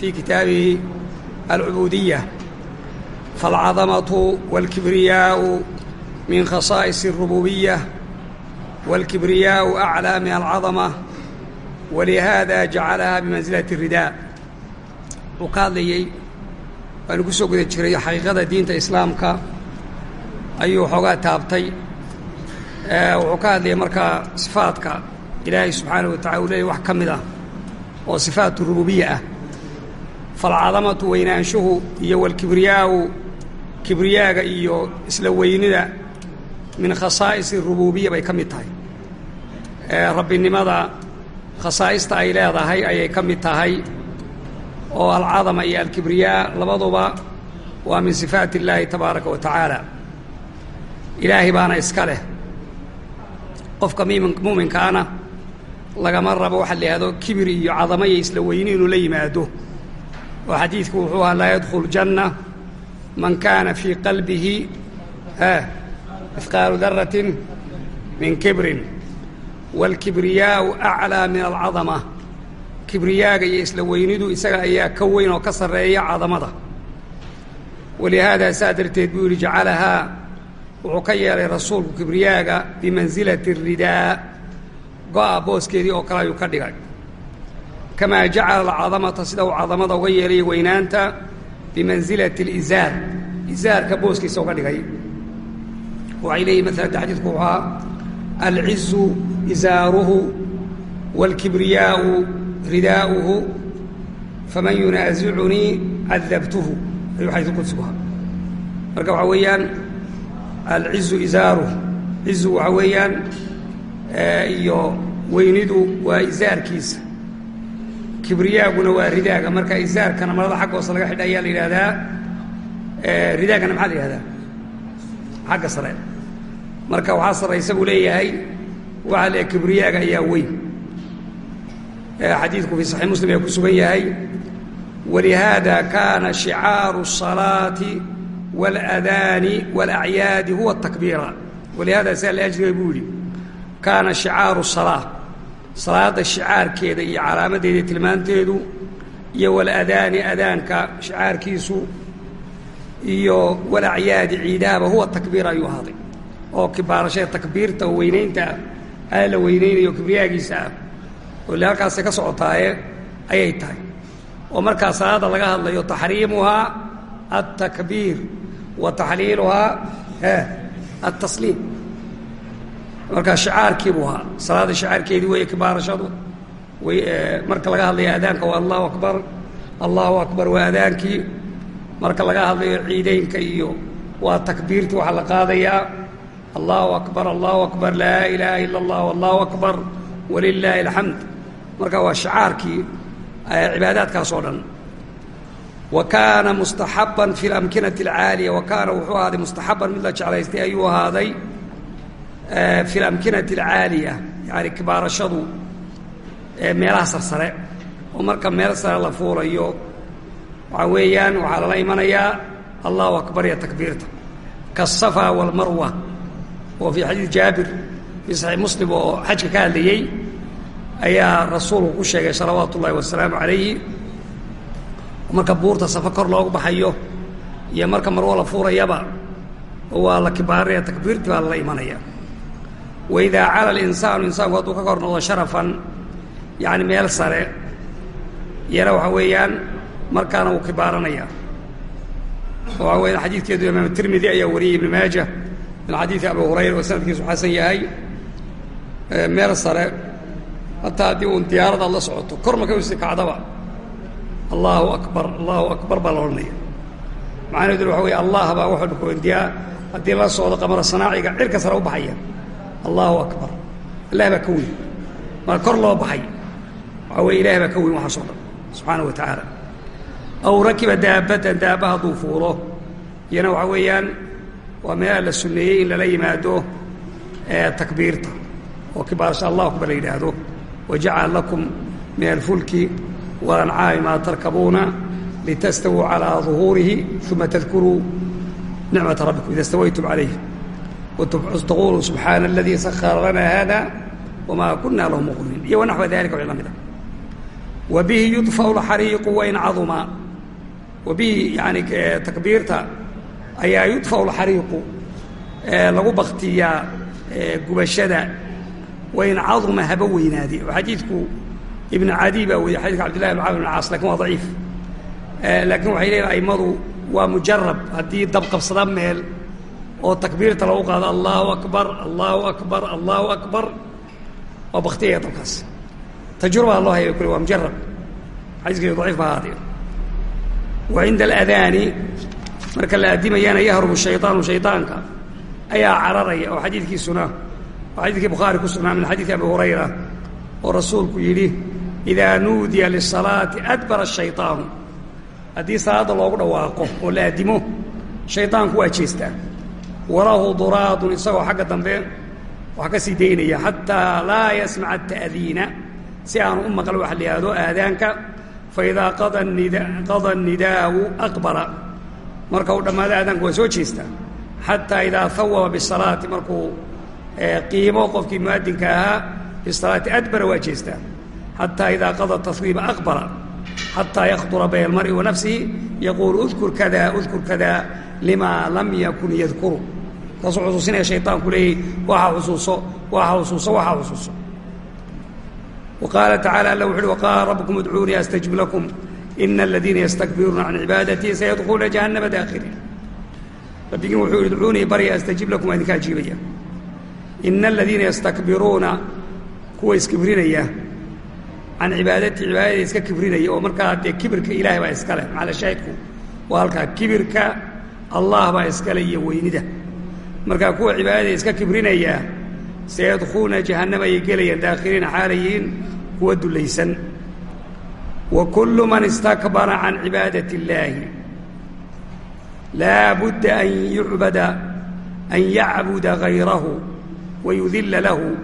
في كتابه العبودية فالعظمة والكبرياء من خصائص الربوبية والكبرياء أعلى من العظمة ولهذا جعلها بمنزلة الرداء وقال لي أن كسو قد جري حقيقة دينة إسلامك أيو حقا تابتي وقال لي مركا صفاتك إلهي سبحانه وتعالى وحكم ذا oo sifaat rububiya ah. Falcadamatu weynaanshuhu iyo walkibriyaau kibriyaaga iyo isla weynida min khasaa'isi rububiya bay ka mid tahay. Rabbinimada khasaa'ista ay leedahay ayay ka mid tahay oo alcadama iyo alkibriyaa labaduba waa min sifaati illaahi tabaaraka wa tacaala. Ilaahay baana iska leh. Qofka muminkaana lagama rabo waxa la yidhahdo kibri iyo cadamaya iyo weyni inuu la yimaado. Oo xadiidku wuxuu ahaa laa yadkhulu janna man kaana fii qalbihi mihqaalu daratin min kibrin. Waalkibriyaau aclaa min alcadama kibriyaaga iyo isla weynidu isaga ayaa ka weyn oo ka sarreeya cadamada. Walihaadaa saa darteed buu yidhi jacalahaa wuxuu ka yeelay rasuulku kibriyaaga bimansilati ridaa go-a booskeedii oo kale ayuu ka dhigay. Kamaa jacala alcadamata sida uu cadamada uga yeelay weynaanta bimansilati alizaar. Izaarka booskiisa uga dhigay. Waxay leeyihiin masalada xadiidku wuxuu ahaa alcizu izaaruhu wاlkibriyaau ridaa'uhu faman yunaasicunii cadabtuhu ayuu xadiisu qudsigu ahaa. Marka waxaa weeyaan alcizu izaaruhu. Cizu waxaa weeyaan iyo weynidu waa izaarkiisa kibriyaaguna waa ridaaga marka izaarkana marada xagga hoose laga xidha ayaa la yidhaahdaa ridaagana maxaa la yidhahdaa xagga sare marka waxaa sarraysa buu leeyahay waxaa le kibriyaaga ayaa weyn xadiidku fii saxiix muslim ayaa ku sugan yahay walihaada kaana shicaaru الصalaati wاlأdaani wاlأcyaadi huwa الtakbiira walihaada saa liajliga buu yidhi kaana shicaaru salaa salaadda shicaarkeeda iyo calaamadeeda tilmaanteedu iyo waladaani adaanka shicaarkiisu iyo walacyaadi ciidaaba huwa takbiir ayuu ahaaday. Oo kibaarashada takbiirta weynaynta aa la weynaynayo kibriyaagiisa ah. Oo halkaasay ka socotaaye ayay tahay. Oo markaa salaadda laga hadlayo taxriimuhaa altakbiir wa taxliiluhaa altasliim markaa shicaarkii buu ahaa. Salaada shicaarkeedii weeye kibaarashadu. Marka laga hadlayo adaanka waa allahu akbar. Allahu akbar waa adaankii marka laga hadlayo ciideynka iyo waa takbiirtii waxaa la qaadayaa. Allahu akbar allahu akbar laa ilaaha ila allah allahu akbar walilaahi alxamd marka waa shicaarkii cibaadaadkaas oo dhan. Wa kaana mustaxaban fi اlamkinati اlcaaliya wa kaana wuxuu ahaaday mustaxaban mid la jeclaystay ayuu ahaaday fi اlamkinati alcaaliya yani kibaarashadu meelaha sarsare oo marka meel sare la fuulayo waxaa weeyaan waxaa lala imanayaa allahu akbar iyo takbiirta kaالsafa wاlmarwa oo fii xadiid jaabir fii saxiix muslim oo xajka ka hadlayey ayaa rasuulku ku sheegay salawaatu ullahi wasalaamu calayhi marka buurta safa kor loogu baxayo iyo marka marwo la fuurayaba waa la kibaaraya takbiirtii baa lala imanaya waidaa cala alinsaanu insaanku hadduu ka kor noqdo sharafan yacni meel sare iyana waxaa weeyaan markaana wuu kibaaranaya waxaa weya xadiidkeedu imaam tirmidi ayaa wariyey ibnu maaja min xadiidi abu hurayra oo sanadkiisu xasan yahay meel sare hataa haddii uun diyaarada ad la socoto kor marka usi kacdaba allahu akbar allahu akbar baa la odhanaya macnaheeduna waxa wey allah baa wuxuu dhukoendiyaa haddii la socdo qamara sanaaciga cirka sare u baxaya allahu akbar. Allah baa ka weyn. Maa kor loo baxay. Waxaa weye ilaah baa ka weyn waxaasoo dhan subxaana wa tacaala. Aw rakiba daabatan daaba hadduu fuulo. Iyana waxaa weeyaan waa meelaha la sunneeyey in lala yimaado takbiirta. Oo kibaarasha allahu akbar la yidhaahdo. Wajacala lakum min alfulki walancaami maa tarkabuuna litastawuu calىa ظuhuurihi uma tadkuruu nicmata rabbikum ida stawaytum calayh وتقول سبحاaن الذي سخر لنا هذا وما كuنa لh مqرiن iyo ونحو ذaلiكa w la mida wa bihi yudfau lxariiqu wain caduma wa bihi yani takbiirta ayaa yudfau lxariiqu lagu baktiyaa gubashada wain caduma haba weynaade oo xadiidku ibn cadi baa weriye xadidka cabdillahi bn camr bn caas lakin waa daciif laakiin waxay leeyihin aimadu waa mujarab haddii dab qabsada meel oo takbiirta lagu qaado allahu akbar allahu akbar allahu akbar. Waa baktiyaya dabkaas. Tajrubaa loo haya kule waa mujarab xadiiskii daciif ba ahaadee wa cinda aladaani marka la adimayana yahrubu shaydaanu shaydaanka ayaa cararaya oo xadiidkii sunaa oo xadiidkii bukhaari ku sugnaa min xadiidi abi hurayra oo rasuulku yidhi idaa nuudiya lisalaati adbara shaydaanu haddii salaadda loogu dhawaaqo oo la adimo shaydaanku waa jeestaa walahu duraadun isagoo xagga dambe wax ka sii daynaya xataa laa yasmaca ata'diina si aanu u maqal wax la yihahdo aadaanka faidaa qada nidaau aqbala. Marka uu dhammaado aadaanku waa soo jeestaa xataa idaa hawaba bisalaati markuu qiimo qofkii muadinka ahaa bisalaati adbara waa jeestaa xataa idaa qada tahwiiba aqbala xataa yakdura bayna wa nafsihi yaquulu udkur kada udkur kada lima lam yakun yadkuru taasuu xusuusinaya shayطaanku leeyahy waxa xusuuso waxa xusuuso waxa xusuuso. Wa qaala alla wuxu uhi waqaala rabbukum udcuunii astajib lakum ina aladiina yastakbiruuna can cibaadatii sayadkhuluuna jahannama daakhiriin. Rabbigin wuxuu yihi udcuunii barya astajib lakum waa ajiibaya ina aladiina yastakbiruuna kuwa iskibrinaya can cibaadatii cibaadada iska kibrinaya oo markaa dee kibirka ilahay baa iskale macala shaahidku waa halkaa kibirka allah baa iskale iyo weynida markaa kuwa cibaadada iska kibrinaya sayadkhuluuna jahannama ayay gelayaan daakhiliina xaalayiin kuwa dulaysan wa kullu man istakbara can cibaadati اllaahi laa budda an yucbada an yacbuda gayrahu wayudila lahu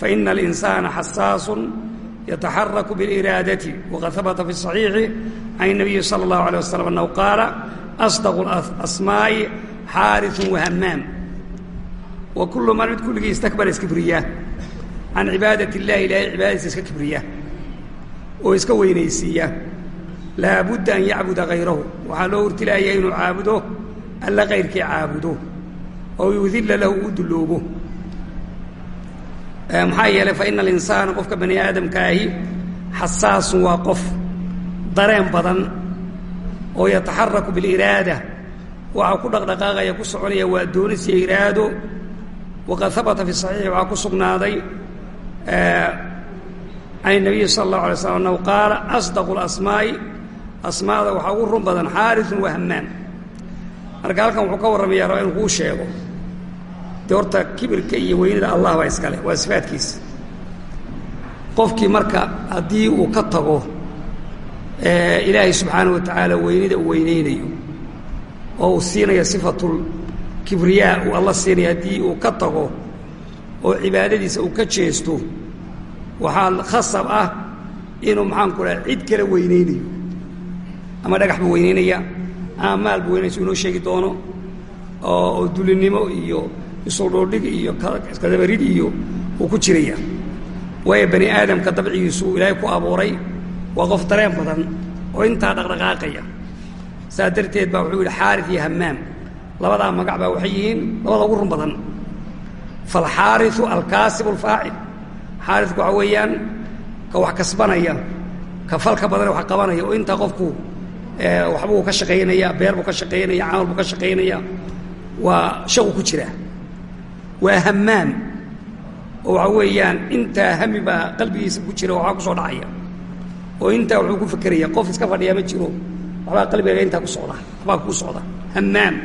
faina alinsaana xasaasu yataxaraku biاliraadati waqad habata fi الصaxiixi can الnabiyi salى اllahu alيه waslm annahu qaala asdaqu asmaa'i xaariثu wahamaam wa kullu man mid kulligii istakbara iskibriya can cibaadati اllahi ilahay cibaadadiisa iska kibriya oo iska weynaysiiya laabudda an yacbuda hayrahu waxaa loo urtilaaya inuu caabudo alla kayrkii caabudo. Oo yudilla lahu uu dulloobo. Maxaa yeelay fa ina alinsaana qofka bani aadamkaahi xasaasun waa qof dareen badan oo yataxaraku biliraada waxaa ku dhaqdhaqaaqaya ku soconaya waa doonis waqad habata fi saxiixi waxaa ku sugnaaday can inabiyi sala allahu alay slam annahu qaala asdaqu lasmaa'i asmaada waxaa ugu run badan xaariun wa hammaan marka halkan wuxuu ka warramayaa raba inuu kuu sheego dee horta kibirka iyo weynida allah baa iskale waa sifaadkiisa qofkii marka haddii uu ka tago ilaahay subxaanah wa tacaala weynida uu weynaynayo oo uu siinaya sifatul kibriyaa uu alla siinaya haddii uu ka tago oo cibaadadiisa uu ka jeesto waxaa khasab ah inuu maxaanku dhaha cid kale weynaynayo. Ama dhagax buu weynaynaya ama maal buu weynaysa inoo sheegi doono oo dulinimo iyo isuldhoodhig iyo kadabarid iyo uu ku jiraya. Waayo bani aadamka dabcigiisu ilaahay ku abuuray waa qof dareen badan oo intaa dhaqdhaqaaqaya. Saa darteed baa wuxuu yidhi xaari iyo hamaam labadaa magac waxay yihiin labada ugu run badan. Falxaariu alkaasibu alfaacil. Xaariku waxaa weeyaan ka wax kasbanaya ka falka badan wax qabanaya. Oo intaa qofku waxbuu ka shaqaynaya beer buu ka shaqaynaya camal buu ka shaqaynaya waa shaqu ku jira. Waa hamaam oo waxaa weeyaan intaa hami baa qalbigiisa ku jira waxbaa ku soo dhacaya. Oo intaa wuxuu ku fekeraya qof iska fadhiyaa ma jiro waxbaa qalbigaga intaa ku socda waxbaa kuu socda. Hamaam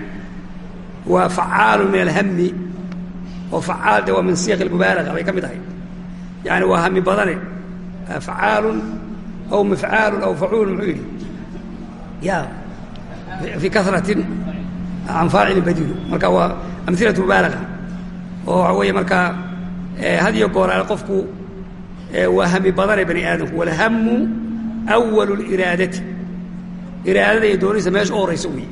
waa facaalu min alhami oo facaal de waa min siyaq almubaalaga bay ka mid ahay yani waa hami badane. Facaalun aw mifcaalun aw facuulun muxuu yidhi. Ya fii karatin can faacilin badilu marka waa amilatu mubaalaga oo waxaa weeye markaa had iyo gooraale qofku waa hami badane bani aadamku. Walhamu awalu liraadati iraadada iyo doonaysa meesha u horaysa weeye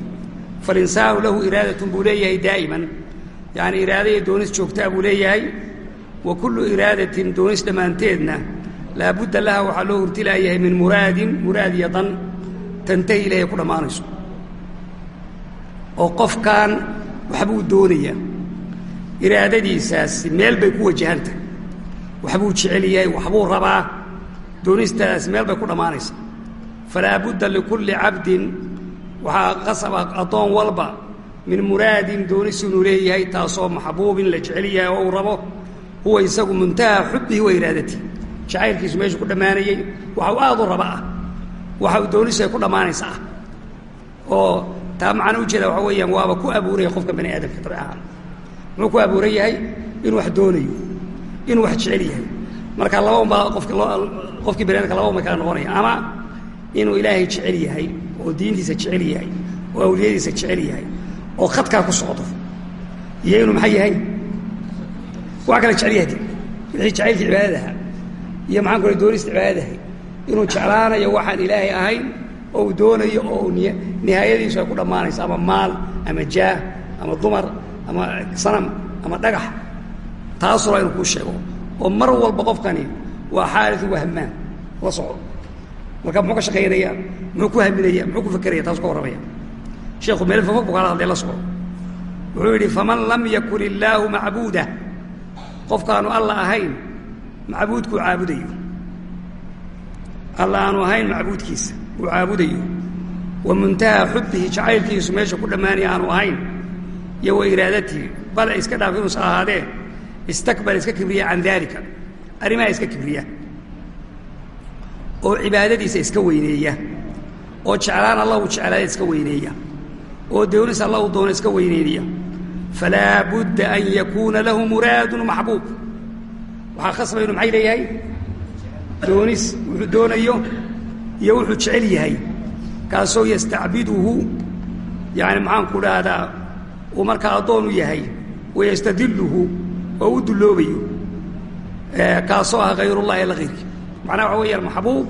falinsaanu lahu iraadatun buu leeyahay daa'iman. Yani iraada doonis joogtaa buu leeyahay. Wa kullu iraadatin doonis dhammaanteedna laabudda laha waxaa loo hurtilaayahay min muraadin muraad iyo dan tantahi ilahay ku dhammaanayso. Oo qofkan waxbuu doonayaa iraadadiisaasi meel bay ku wajahantahay waxbuu jecel yahay waxbuu rabaa. Doonistaas meel bay ku dhammaanaysaa. Falaa budda likulli cabdin waxaa qasaba addoon walba min muraadin doonis inuu leeyahay taasoo maxbuubin la jecel yahay oo uu rabo. Huwa isagu muntaha xubbihi wa iraadatii jacaylkiisu meeshuu ku dhammaanayey waxa uu aad u raba ah. Waxa uu doonisu ay ku dhammaanaysa ah. Oo taa macna ujeeda waxa weeyaan waaba ku abuuraya qofka bani aadamka ahaan muxuu ku abuuran yahay? Inuu wax doonayo inuu wax jecel yahay marka laba un baa qofki loo qofkii bani adamka laba un bay kala noqonaya ama inuu ilaahay jecel yahay oo diintiisa jecel yahay oo awliyadiisa jecel yahay oo khadkaa ku socdo. Iyo inuu maxay yahay? Waa kala jecel yahay wixii jacaylkii cibaadadaha iyo maxaan ku doonista cibaadadahay inuu jeclaanayo waxaan ilaahay ahayn oo uu doonayo oo nihaayadiisu ay ku dhammaanayso ama maal ama jaah ama dumar ama sanam ama dhagax. Taasula inuu kuu sheego. Oo mar walba qofkani waa xaaliu wahmaan la socdo marka muxuu ka shaqaynaya muxuu ku haminaya muxuu ku fakeraya taasu ka warramaya sheekhu meel fofog buu kala hadlay la socdo. Wuxuu yidhi faman lam yakun illaahu macbuuda qofkaanu alla ahayn macbuudkuu caabudayo. Alla aanu ahayn macbuudkiisa uu caabudayo. Wa muntaha xubbihi jacaylkiisu meesha ku dhammaanaya aanu ahayn. Iyo wa iraadatihi bal iska dhaaf ahaadee istakbal iska kibriya can daalika. Arrimaha iska kibriya oo cibaadadiisa iska weyneeya oo jeclaan alla uu jeclaada iska weyneeya oo doonis alla uu doono iska weyneynaya falaa budda an yakuuna lahu muraadun maxbuub. Waxaa khasba inu maxay leeyahay? Doonis wuxuu doonayo iyo wuxuu jecel yahay kaasoo yastacbiduhu yani maxaanku dhahdaa uu markaa addoon u yahay wayastadiluhu oo u dulloobayo kaasoo ah hayrullahi alla hayrki macnaha waxa weeyaan maxbuub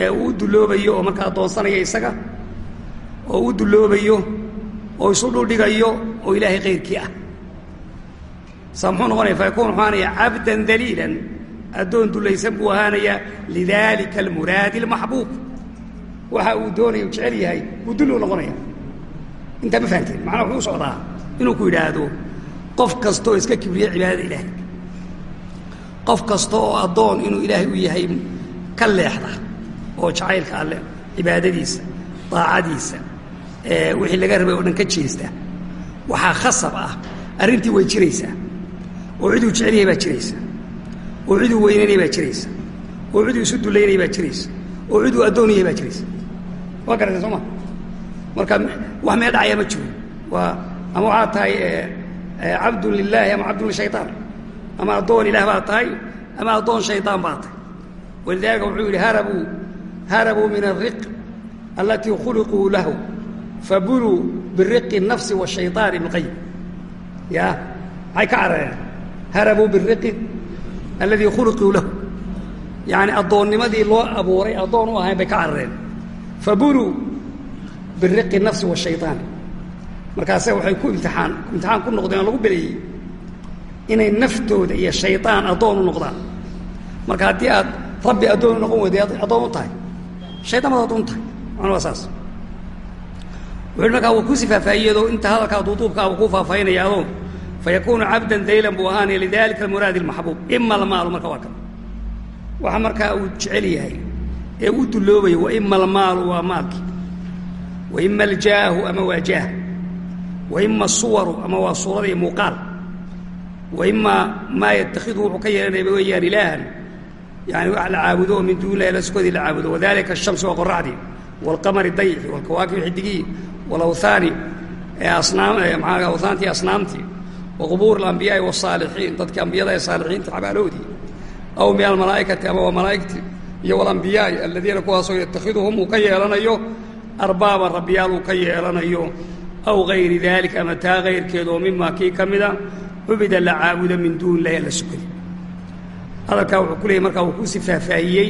ee uu u dulloobayo oo markaa addoonsanaya isaga oo u dulloobayo oo isu dhuldhigayo oo ilaahay kayrkii ah. Saa muxuu noqonaya fa yakuun wuxuu ahaanaya cabdan daliilan addoon dullaysan buu ahaanayaa lidalika almuraadi almaxbuub waxa uu doonaya u jecel yahay uu dullu noqonaya. Intaa ma fahamteen macnaa wuxuu u socdaa inuu ku yidhaahdo qof kasta oo iska kibriya cibaadada ilaahay qof kasta oo addoon inuu ilaahay u yahay ka leexda oo jacaylka alle cibaadadiisa daacadiisa wixii laga rabay oo dhan ka jeesta waxaa khasab ah arrintii way jiraysaa oo ciduu jecel yahay baa jiraysa oo ciduu weynaynaya baa jiraysa oo ciduu isu dullaynaya baa jiraysa oo ciduu addoon yahay baa jiraysa. Waa garatay soo ma? Marka wax meel dhacaya ma jiro. Waa ama waxaad tahay cabdun lilaahi ama cabdun lishayطaan ama addoon ilaah baad tahay ama addoon shaydaan baad tahay. Walidaalika wuxuu yidhi harabuu harabuu min alriq allatii khuliquu lahu fabuluu biriqi nafsi washayaan ibnqayim ya maxay ka carareen? Harabuu biriqi alladii khuliquu lahu. Yacni addoonnimadii loo abuuray addoon u ahayn bay ka carareen. Fabuluu biriqi nafsi washayaan markaase waxay ku imtiaan imtixaan ku noqdeen oo lagu beleeyey inay naftooda iyo shayطaan addoon u noqdaan. Marka haddii aad rabbi addoon u noqon weyday addoon u tahay. Shayطan baad addoon tahay. Macna waa saas. Wuxu markaa wuu kusi faahfaahiyado inta hadalkaa duuduubkaa uu ku faahfaahinaya adoo fa cabdan daylan buu ahaanaya lidalika almuraadi almaxbuub. Ima almaalu marka waa kan waxa markaa uu jecel yahay ee u dulloobayo wa ima almaalu waa maalki. Wa ima aljaahu ama waa jaah. Wa ima asuwaru ama waa suurada iyo muuqaal wa ima maa yatakhidu wuxuu ka yeelanaya weeyaan ilaahan. Yani wax la caabudo oo min duuni illahi la caabudo. Wadalika ashamsi waa qoraxdii waalqamari dayxi waalkawaakib xidigii walawhaani asnaam maxaa awhaantii asnaamtii wa alambiyaai wasaalixiin dadkii ambiyada ee saalixiinta xabaaloodii aw min almalaa'ikati ama waa malaa'igtii iyo walambiyaai aladiina kuwaasoo yatakhiduhum uu ka yeelanayo arbaaban rabbiyaal uu ka yeelanayo. Aw gayri dalik ama taa kayrkeed oo mima kii ka mida cubida la caabudo min duuni illahi alla sukadi hadalkaa wuxuu ku leeyay markaa uu kusi faahfaahiyey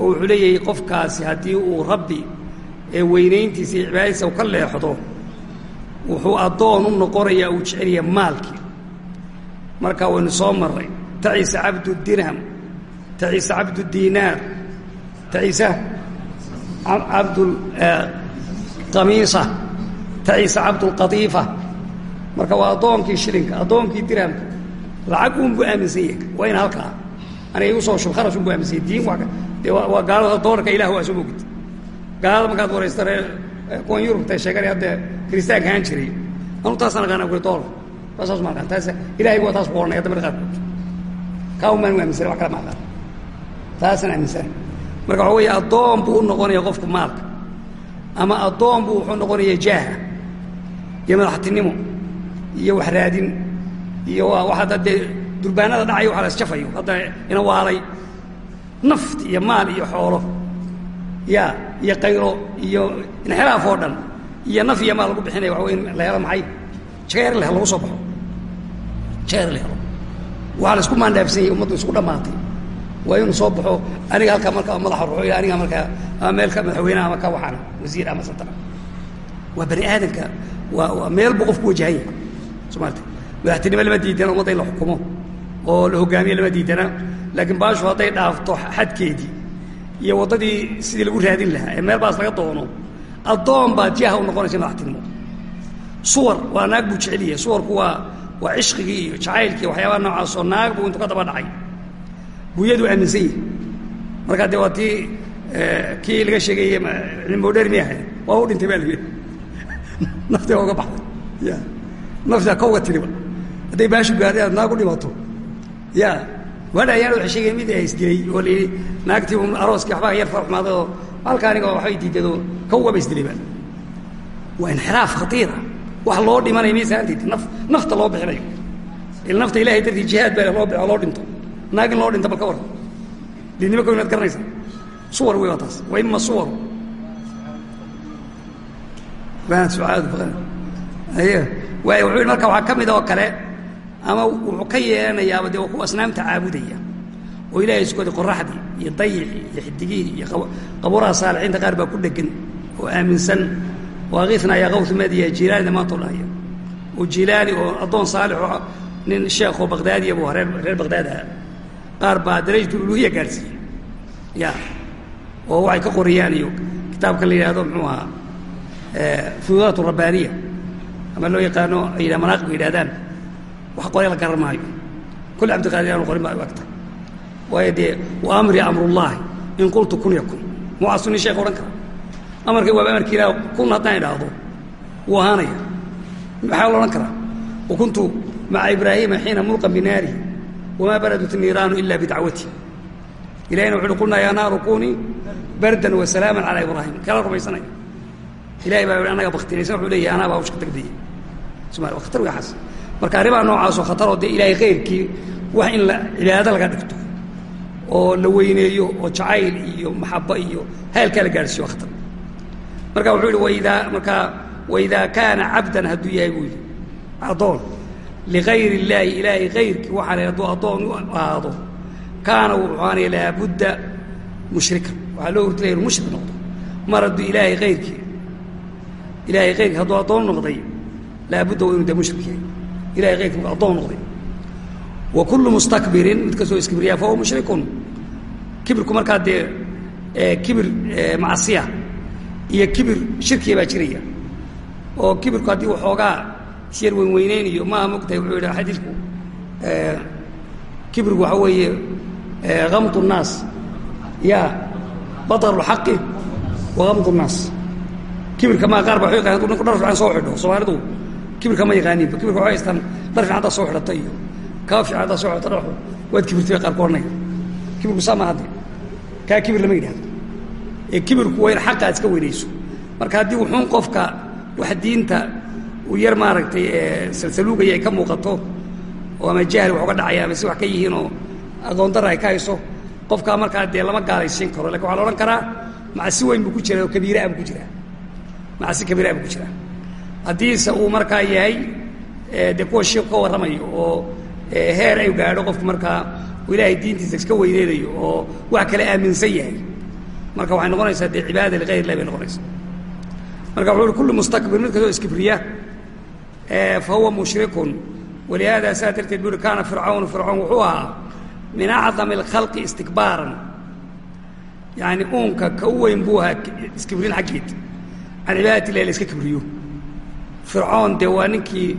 oo wuxuu leeyahay qofkaasi haddii uu rabbi ee weynayntiisa iyo cibaadadiisa u ka leexdo wuxuu addoon u noqonayaa uu jecelaya maalkii. Markaa waynu soo marray tacisa cabdu dirham taciise cabdudinaar taciise cabdulqamiisa taciise cabdulqadiifa marka waa addoonkii shilinka addoonkii dirhamka lacag uunbu aaminsan yahay waa in halkaa. Aniga igu soo shub kharash unbu aaminsan yahay diin dee waa gaalada doolarka ilah waa soo mogid gaalada markaad waraysta reer kuwan yurubta sheeganay hadda kiristaanka ahaan jiray. Anu taasaan aqaana kuli doolar waa saas ma aqaan. Taas ilahay waa taas qoranay hadda marka qaarkood kaa un baan u aaminsanay wax kale ma aqaan. Taasaan aaminsanay marka waxa weeye addoon buu u noqonaya qofku maalka. Ama addoon buu wuxuu noqonaya jaaha. Iyo madaxtinimo iyo wax raadin iyo wax hadda dee durbaanada dhacayo waxa la isjafayo hadda ina waalay naft iyo maal iyo xoolo ya iyo qayro iyo inxiraaf oo dhan iyo naf iyo maal lagu bixinaya wey in la helo maxay? Jeer la helo lagu soo baxo. Jeer la helo. Waxaa la isku maandhaafsanyay ummaddu isku dhammaatay. Waa inuu soo baxo aniga halkaa marka madaxa ruxo aniga markaa ama meelka madaxweyneha ama ka waxaana wasiir ama santana waa bani aadamka waa waa meel buu qofku wajahan yahay soomaalta madaxtinimo lama diidana ummadda in la xukumo oo la hogaamiye lama diidana laakiin baashu hadday dhaafto xadkeedii iyo waddadii sidii lagu raadin lahaa ee meel baas laga doono addoon baa jiha u noqonaysa madaxtinimo suwar waa naag buu jecel yahay suwarku waa waa cishqigii iyo jacaylkii waxyaabaha noocaas oo naag buu intuu ka daba dhacay buyadu aaminsan yihi markaa dee waa kii laga sheegayey cilmodher mi ahayd waa u dhintay baa la naftii waa uga baxday naftaa ka uga tiriba. Hadday baashu gaadhay aad naag u dhimato ya waadha ayaan waxay sheegeen mid isdilay oo la yidhi naagtii arooskii waxbaa yar farxumaaday oo halka aniga waxbay diidado ka ugaba isdilay baa. Waa inxiraaf khatiira wax loo dhimanaya misaantid naf nafta loo bixinayo il nafta ilahay dartii jihaad baa loo bixo loo dhinto. Naag in loo dhinto bal ka warran. Diidnimo ko inaad garanaysaa suwar wey waa taas wa ima suwaru suaad ay waay wuxuu yidhi marka waxaa ka mid oo kale ama wuxuu ka yeelanayaaba dee kuwa asnaamta caabudaya. Oo ilahay iskooda qoraxdii iyo dayixii iyo xidigihii iyo qabuuraha saalixiinta qaar baa ku dhegan oo aaminsan. Oo akiifna ayaa qawtu madiya jilaanina maanta dhahaya oo jilaani oo addoon saalixoo nin sheekoo baqdaadiya buu reer baqdaad ahaa. Qaar baa darajatu uluhiya gaadhsiiyey ya oo waxay ka qoriyaan iyo kitaabkan la yidhahdo muxuu ahaa fuduudaat rabbaaniya ama loo yaqaano ay manaaqibka yidhahdaan wax qorya la garan maayo. Kulli cabdiqaadir aanu qorin baa agta. Waayo dee wa amri amrullaahi in qultu kun yakun. Mucaasu nin sheekh odhan kara amarkay waaba amarki ilaah kun haddaan idhaahdo wuu ahaanaya maxaa la odhan karaa? Wa kuntu maca ibraahiima xiina mulqan binaarihi wamaa baradat niiraanu ila bidacwati ilahina wuxu qulnaa yaa naaru kunii bardan wa salaaman calaa ibraahim. Kala rumaysanaya ilahay baa anaga baktinaysan wuxuu leeyahy anaa baa ushka degdaya somalia waa khatar wey marka arrimaha noocaasoo khataroo dee ilaahay khayrkii wax in la cibaado laga dhigto oo la weyneeyo oo jacayl iyo maxaba iyo haylkaa la gaadhsiiyo waa khatar. Marka wuxuu yihi waidaa markaa waidaa kaana cabdan hadduu yahay buu yidhi. Addoon ligayr illaahi ilaahay kayrkii waxaa la hadduu addoon u ahaado kaana wuxuu laabudda mushrikan. Waxaa loo hurtilaya inu mushrik noqdo. Mar hadduu ilaahay kayrkii ilahay kayrkii hadduu addoon noqday laabudda waa inu dee mushrik yahay ilahay kayrkii markuu addoon noqday wa kullu mustakbirin mid kastoo iskibriyaa fa huwa mushrikun kibirku markaa dee kibir macsiya iyo kibir shirkiya baa jiraya oo kibirku haddii waxoogaa isyar weynweyneynayo maaha mogtahay wuxuu yidhaha xadiidku kibirku waxaa weeye gamdu الnaas ya baطr اxaqi wa gamdu الnaas kibirka maa qaar ba wa yaqan ninku dhar fiican soo xidho soomaalidu kibirka ma yaqaaninba kibirka waxay haystaan dhar fiican haddaad soo xidhata iyo kaa fiican haddaad soo xidhata dharxu waad kibirtay qaar ku odhanaya kibirku saa ma hadde kaa kibir lama yidhahdo ee kibirku waa in xaqa ad iska weynayso marka haddii wuxuun qofka wax diinta uu yar maaragtay salsaluugaya ay ka muuqato oo ama jahli wax uga dhacaya ama si wax ka yihiinoo aqoondara ay ka hayso qofkaa markaa dee lama gaalaysiin karo laakiin waxa la odhan karaa macsi weyn buu ku jira oo kabiiraa buu ku jiraa macsi kabiiraa buu ku jiraa haddiise uu markaa yahay kuwa shiiku ka warramayo oo heer ay gaadho qofku markaa ilaahay diintiisa iska weyneynayo oo wax kale aaminsan yahay. Marka waxay noqonaysaa dee cibaada ligayr lah bay noqonaysaa. Marka wuxu uhi kullu mustakbir mid kastoo iskibriya fa huwa mushrikun. Walihaada saa darteed bu uhi kaana fircawn wuxuu ahaa min acdami alkhalqi istikbaaran. Yacni uunka ka u weyn buu ahaa iskibrin xaggeed. Can cibaadati illahi la iska kibriyo fircoon dee waa ninkii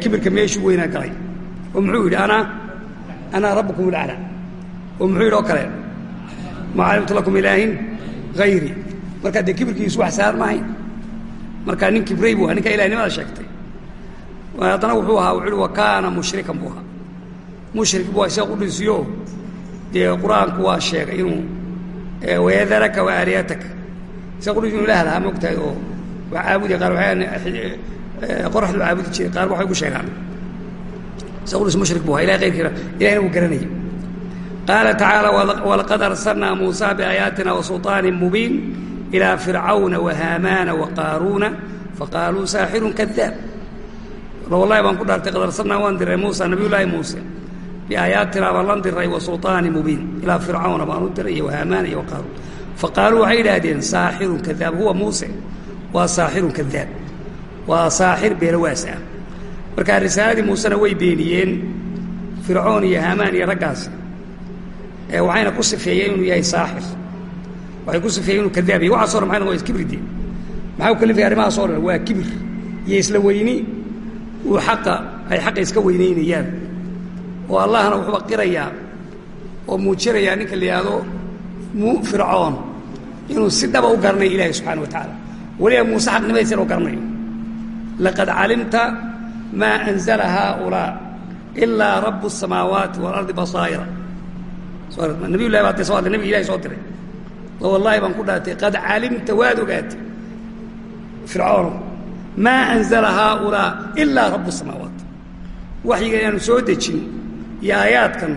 kibirka meeshuu weynaa galay. Oo muxuu yidhi anaa anaa rabbukum ulaclaa oo muxuu yidhi oo kale maa calimtu lakum ilaahin hayri markaa dee kibirkiisu wax saar maahayn. Markaa nin kibray buu ahaa ninkaa sheegtay. Haddana wuxuu ahaa wuxuu uhi wa mushrikan buu ahaa. Mushrik buu sheekh u dhinsiyo dee qur'aanku waa sheegay inuu wayadaraka wa aaliyataka sheekh udhinsi inu ilaah lahaa moogtahay oo waa caabudi qaar qoraxdu caabudi jiray qaar waxay ugu sheegaan udhinsi mushrik buu ahaa ilahay kayrkiina ilahina wuu garanayay qaala tacaala walaqad arsalnaa muusaa biaayaatina wasulطaanin mubiin ilaa fircawna wahaamaana waqaaruuna faqaaluu saaxirun kadaab wallahi baan ku dhaartay qad arsalnaa waan diray muusa nabiy llaahi muuse biaayaatinaa baan lan diray wa sulطaani mubiin ilaa fircawna baan u diray iyo wahaamaana iyo waqaaruun faqaaluu waxay idhaahdeen saaxirun kadaab huwa muuse waa saaxirun kadaab waa saaxir beelawaas ah. Markaa risaaladii muusena way beeniyeen fircoon iyo haamaan iyo raggaas waxayna ku sifeeyeen inuu yahay saaxir. Waxay ku sifeeyeen inuu kadaab yahy waxaaso dhan maxay noqonaysa kibridee maxaa u kalifaya arrimahaas o dhan? Waa kibir. Iyo isla weyni uu xaqa ay xaqa iska weynaynayaan oo allahna wuxuuba qirayaa oo muujinayaa ninka la yidhaahdo fircoon inuu si dhaba u garanayo ilaahay subxana wa tacaala weliba muuse xaqnimadiisa inuu garanayo laqad calimta maa anzala haaulaa ilaa rabu الsamaawaati waalardi basaa'ira nabiy llahi baa de soo nabig ilahay soo diray oo wallahi baan ku dhaartay qad calimta waad ogaatay fircoono maa anzala haaulaa ilaa rabu الsamaawaat waxyiga inaanu soo dejin iyo aayaadkan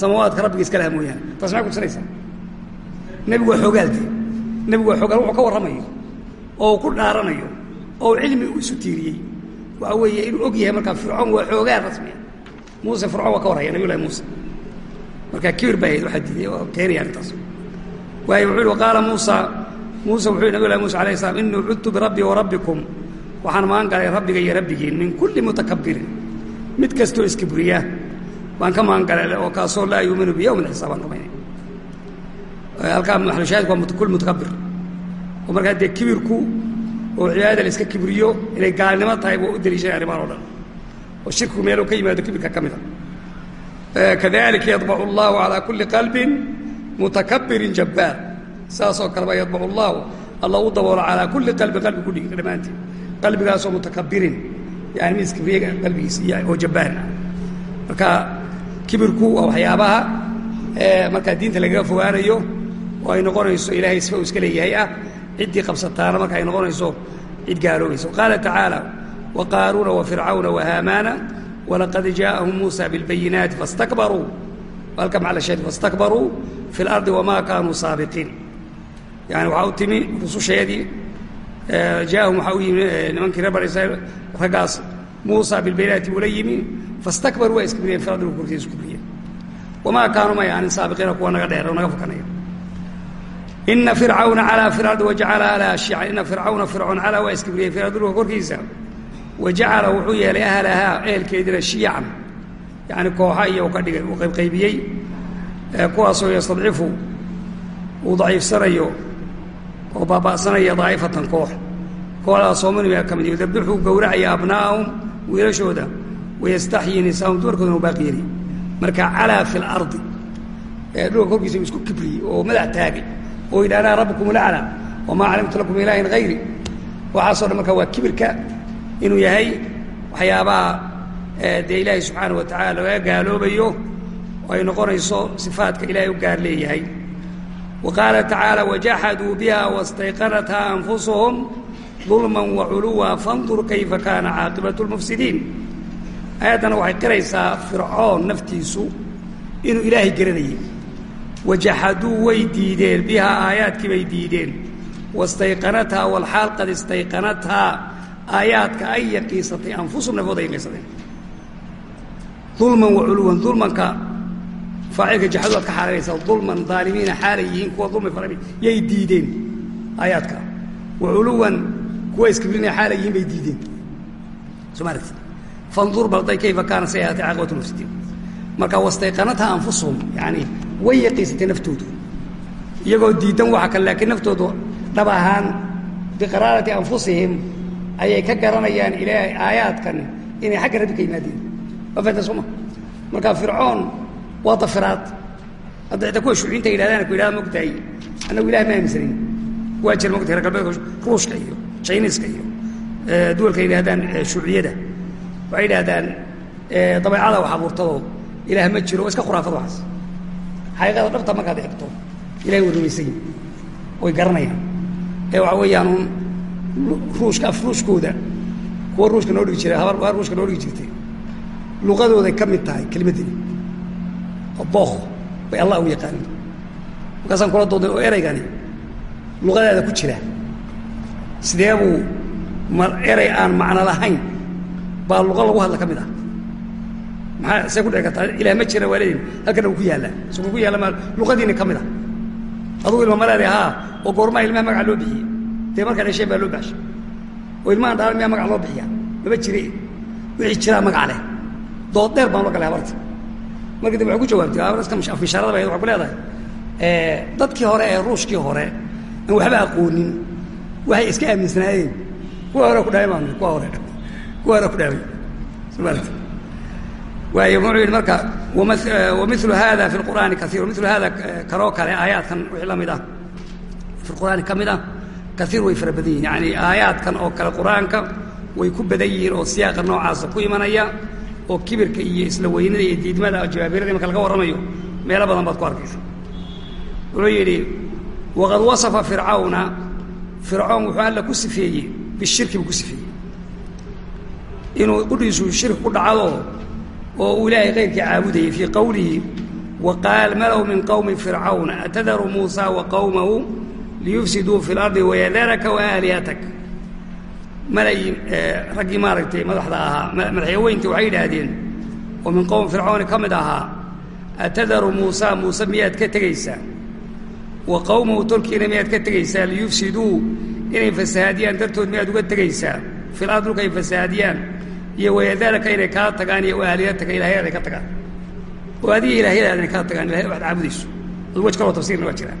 samaawaadka rabbiga iska laha mooyaane taas maxay kutusinaysaa nebigu waa xoogaalde nebigu waa xoogaal wuxuu ka warramayo oo uu ku dhaaranayo oo cilmi u isu tiiriyey. Waxa weeye inuu og yahay markaa fircoon waa xoogaal rasmiya. Muuse fircoon waa ka warraya nabiy llahi muuse. Markaa kibir baa waxaa diiday oo keenaya arrintaas. Waayo wuxuu yihi waqaala muusa. Muuse wuxuu yihi nabiy llahi muuse alayh slam inii cudtu birabbii wa rabbikum. Waxaan magan galay rabbiga iyo rabbigiin min kulli mutakabbirin mid kastoo iskibriya baan ka magan galay oo kaasoo laa yuuminu biyawmin xisaabaan rumaynay halkaa maxalushaahidku waa kul mutakabir oo markaa dee kibirku oo cibaadada la iska kibriyo inay gaalnimo tahay buu u deliishanay arrimahan o dhan. oo shirkigu meeluu ka yimaado kibirka ka mida. Kadalika yadbacu allahu calaa kulli qalbin mutakabirin jabbaar. Saasoo kaleba yadbacu allahu alla u daboolo calaa kulli qalbin qalbi kudhigi dhammaanteed qalbigaasoo mutakabirin yani mid iskibriya qalbigiisa oo jabbaar. Marka kibirku waa waxyaabaha markaa diinta lagaga fogaanayo oo ay noqonayso ilaahay sifa uu iska leeyahay ah ciddii qabsataana marka ay noqonayso cid gaaloobaysa qaala tacaala waqaaruuna wafircawna wahaamaana walaqad jaa'ahum muusa bilbayinaati fastakbaruu. Halka macala sheed fastakbaruu fi اlardi wamaa kaanuu saabiqiin. Yani waxaa u timi rususheedii jaahum waxaa u yimi nimankii reer bani israiil raggaas muusa bilbayinaati ula yimi fastakbaruu waa iskibriyeen fi ardi korkiisa iskibriyeen wamaa kaanuu may aanin saabiqiina kuwa naga dheer oo naga fokanaya ina fircawna calaa fi ardi wajacala ahlaha shiican ina fircawna fircoon calaa waa iskibriyey fi ardi dhulka korkiisa wajacala wuxuu yeelay ahlahaa ehelkeediina shiican yani kooxa iyo ka dhigay uu qaybqaybiyey. Kuwaasoo yastadcifu uu daciifsanayo oo baaba'sanaya daa'ifatan koox. Kooxdaasoo minhum ka mid yudabixuu gowracaya abnaa'ahum wiilashooda wayastaxyii nisaahum dumarkoodana u baaqi yeli marka calaa fi lardi dhulka korkiisa uu isku kibriyey oo madax taagay oo yidhi anaa rabbukum lacla wamaa calimtu lakum ilaahin hayri waxaaso dhan marka waa kibirka inuu yahay waxyaabaha dee ilaahay subxaana wa tacala laga gaaloobayo oo ay noqonayso sifaadka ilaahay u gaar leeyahay. Wa qaala tacaala wajaxaduu biha wastayqanathaa anfusuhum dulma waculuwa fandur kayfa kaana caaqibatu lmufsidiin aayaddana waxay qiraysaa fircoon naftiisu inuu ilaahay garanayay wajaxaduu way diideen bihaa aayaadkii bay diideen. Wastayqanathaa walxaal qad istayqanathaa aayaadka ay yaqiisatay anfusum nafooda ay yaqiisateen dulman waculuwan dulmanka faacilka jaxadu waad ka xaalanaysaa dulman daalimiina xaalay yihiin kuwa dulmi fara yay diideen aayaadka. Waculuwan kuwa iskibrinaya xaalay yihiin bay diideen. Soo ma aragti fandur balday kayfa kaana say ahaatay caaqibatu lmufsidiin. Marka wastayqanatha anfusuhum yani way yaqiisatay naftoodu iyagoo diidan waxa kale laakiin naftoodu dhab ahaan biqaraarati anfusihim ayay ka garanayaan ilaahay aayaadkan inay xagga rabbi ka yimaadeen waa fahamta sooma marka fircoon waa dafiraad hadda xitaa kuwa shuuciinta yidhahdaan ku yidhahda mogtahay annagu ilahay ma aaminsanin waa jira mogtahay reer galbeedka ruushka iyo chiniiska iyo duwalka yidhahdaan shuuciyada waxay yidhahdaan dabeecada wax abuurtadoo ilaah ma jiro waa iska khuraafad waxaas xaqiiqada dhabta markaad eegto ilahay way rumaysan yihiin way garanayaan. Ee waxa weeyaan un ruushka af ruushkooda kuwa ruushka noo dhigi jiray habar ruushka noo dhigi jirtay. Luqadooday ka mid tahay kelimaddani oo bookh bay allah u yaqaanin markaasaan kula dooday oo ereygani luqadaada ku jira. Sidee buu ma erey aan macno lahayn? Baa luqa lagu hadla ka mid ah maxaa see ku dhici kartaa ilaah ma jira waa leedin halkana uu ku yaallaa isaguu ku yaalla ma luqadiina ka mid ah. Adugu ilma ma leedahay haa oo goormaa ilmaha magaca loo bixiyey. Dee markaa dhasheen baa loo baxshay oo ilmahan dhalan miyaa magac loo bixiyaa? Mama jire wixii jiraa magac leh. Dood dheer baan loo galay habarta markii dambe waxay ku jawaabtay afishaarada ba waxay ku leedahay. Dadkii hore ee ruushkii hore aan waxba aqoonin. Waxay iska aaminsanaayeen. Kuwa hore ku dhaamay kuwa hore kuwa hore ku dhaamay waayo wuxuu yidhi marka wamilu hada fi lqur'aani kaiir milu hada karoo kale aayaadkan wixii la mid ah fi lqur'aani ka mid ah kaiir way fara badan yihiin yani aayaadkan oo kale qur'aanka way ku badan yihiin oo siyaaqa noocaasa ku imanaya oo kibirka iyo isla weynada iyo diidmada jawaabirada marka laga warramayo meelo badan baad ku arkaysa. Wuxuu yidhi waqad wasafa fircawna fircoon wuxuu alla ku sifeeyey bishirki buu ku sifeeyey. Inuu qudhiisu shirki ku dhacdo oo uu ilaahay kayrkii caabudayay fii qowlihi wa qaal malow min qowmi fircawna atadaru muusa wa qowmahu liyufsiduu fi lardi wayadaraka waalihatak malay raggii maaragtay madaxda ahaa madaxyaweyntii waxay yidhaahdeen oo min qowmi fircawni ka mid ahaa atadaru muusa muuse miyaad ka tegaysaa wa qowmahu tolkiina miyaad ka tegaysaa liyufsiduu inay fasahaadiyaan dartood miyaad uga tegaysaa fil ard dhulka ay iyo wayadaalaka inay kaa tagaan iyo aaliyataka ilahyada ay ka tagaan. Oo adiga ilaahyadaada inay kaa tagaan ilahay waxad caabudayso. Wej kaloo tafsirna waa jiraan.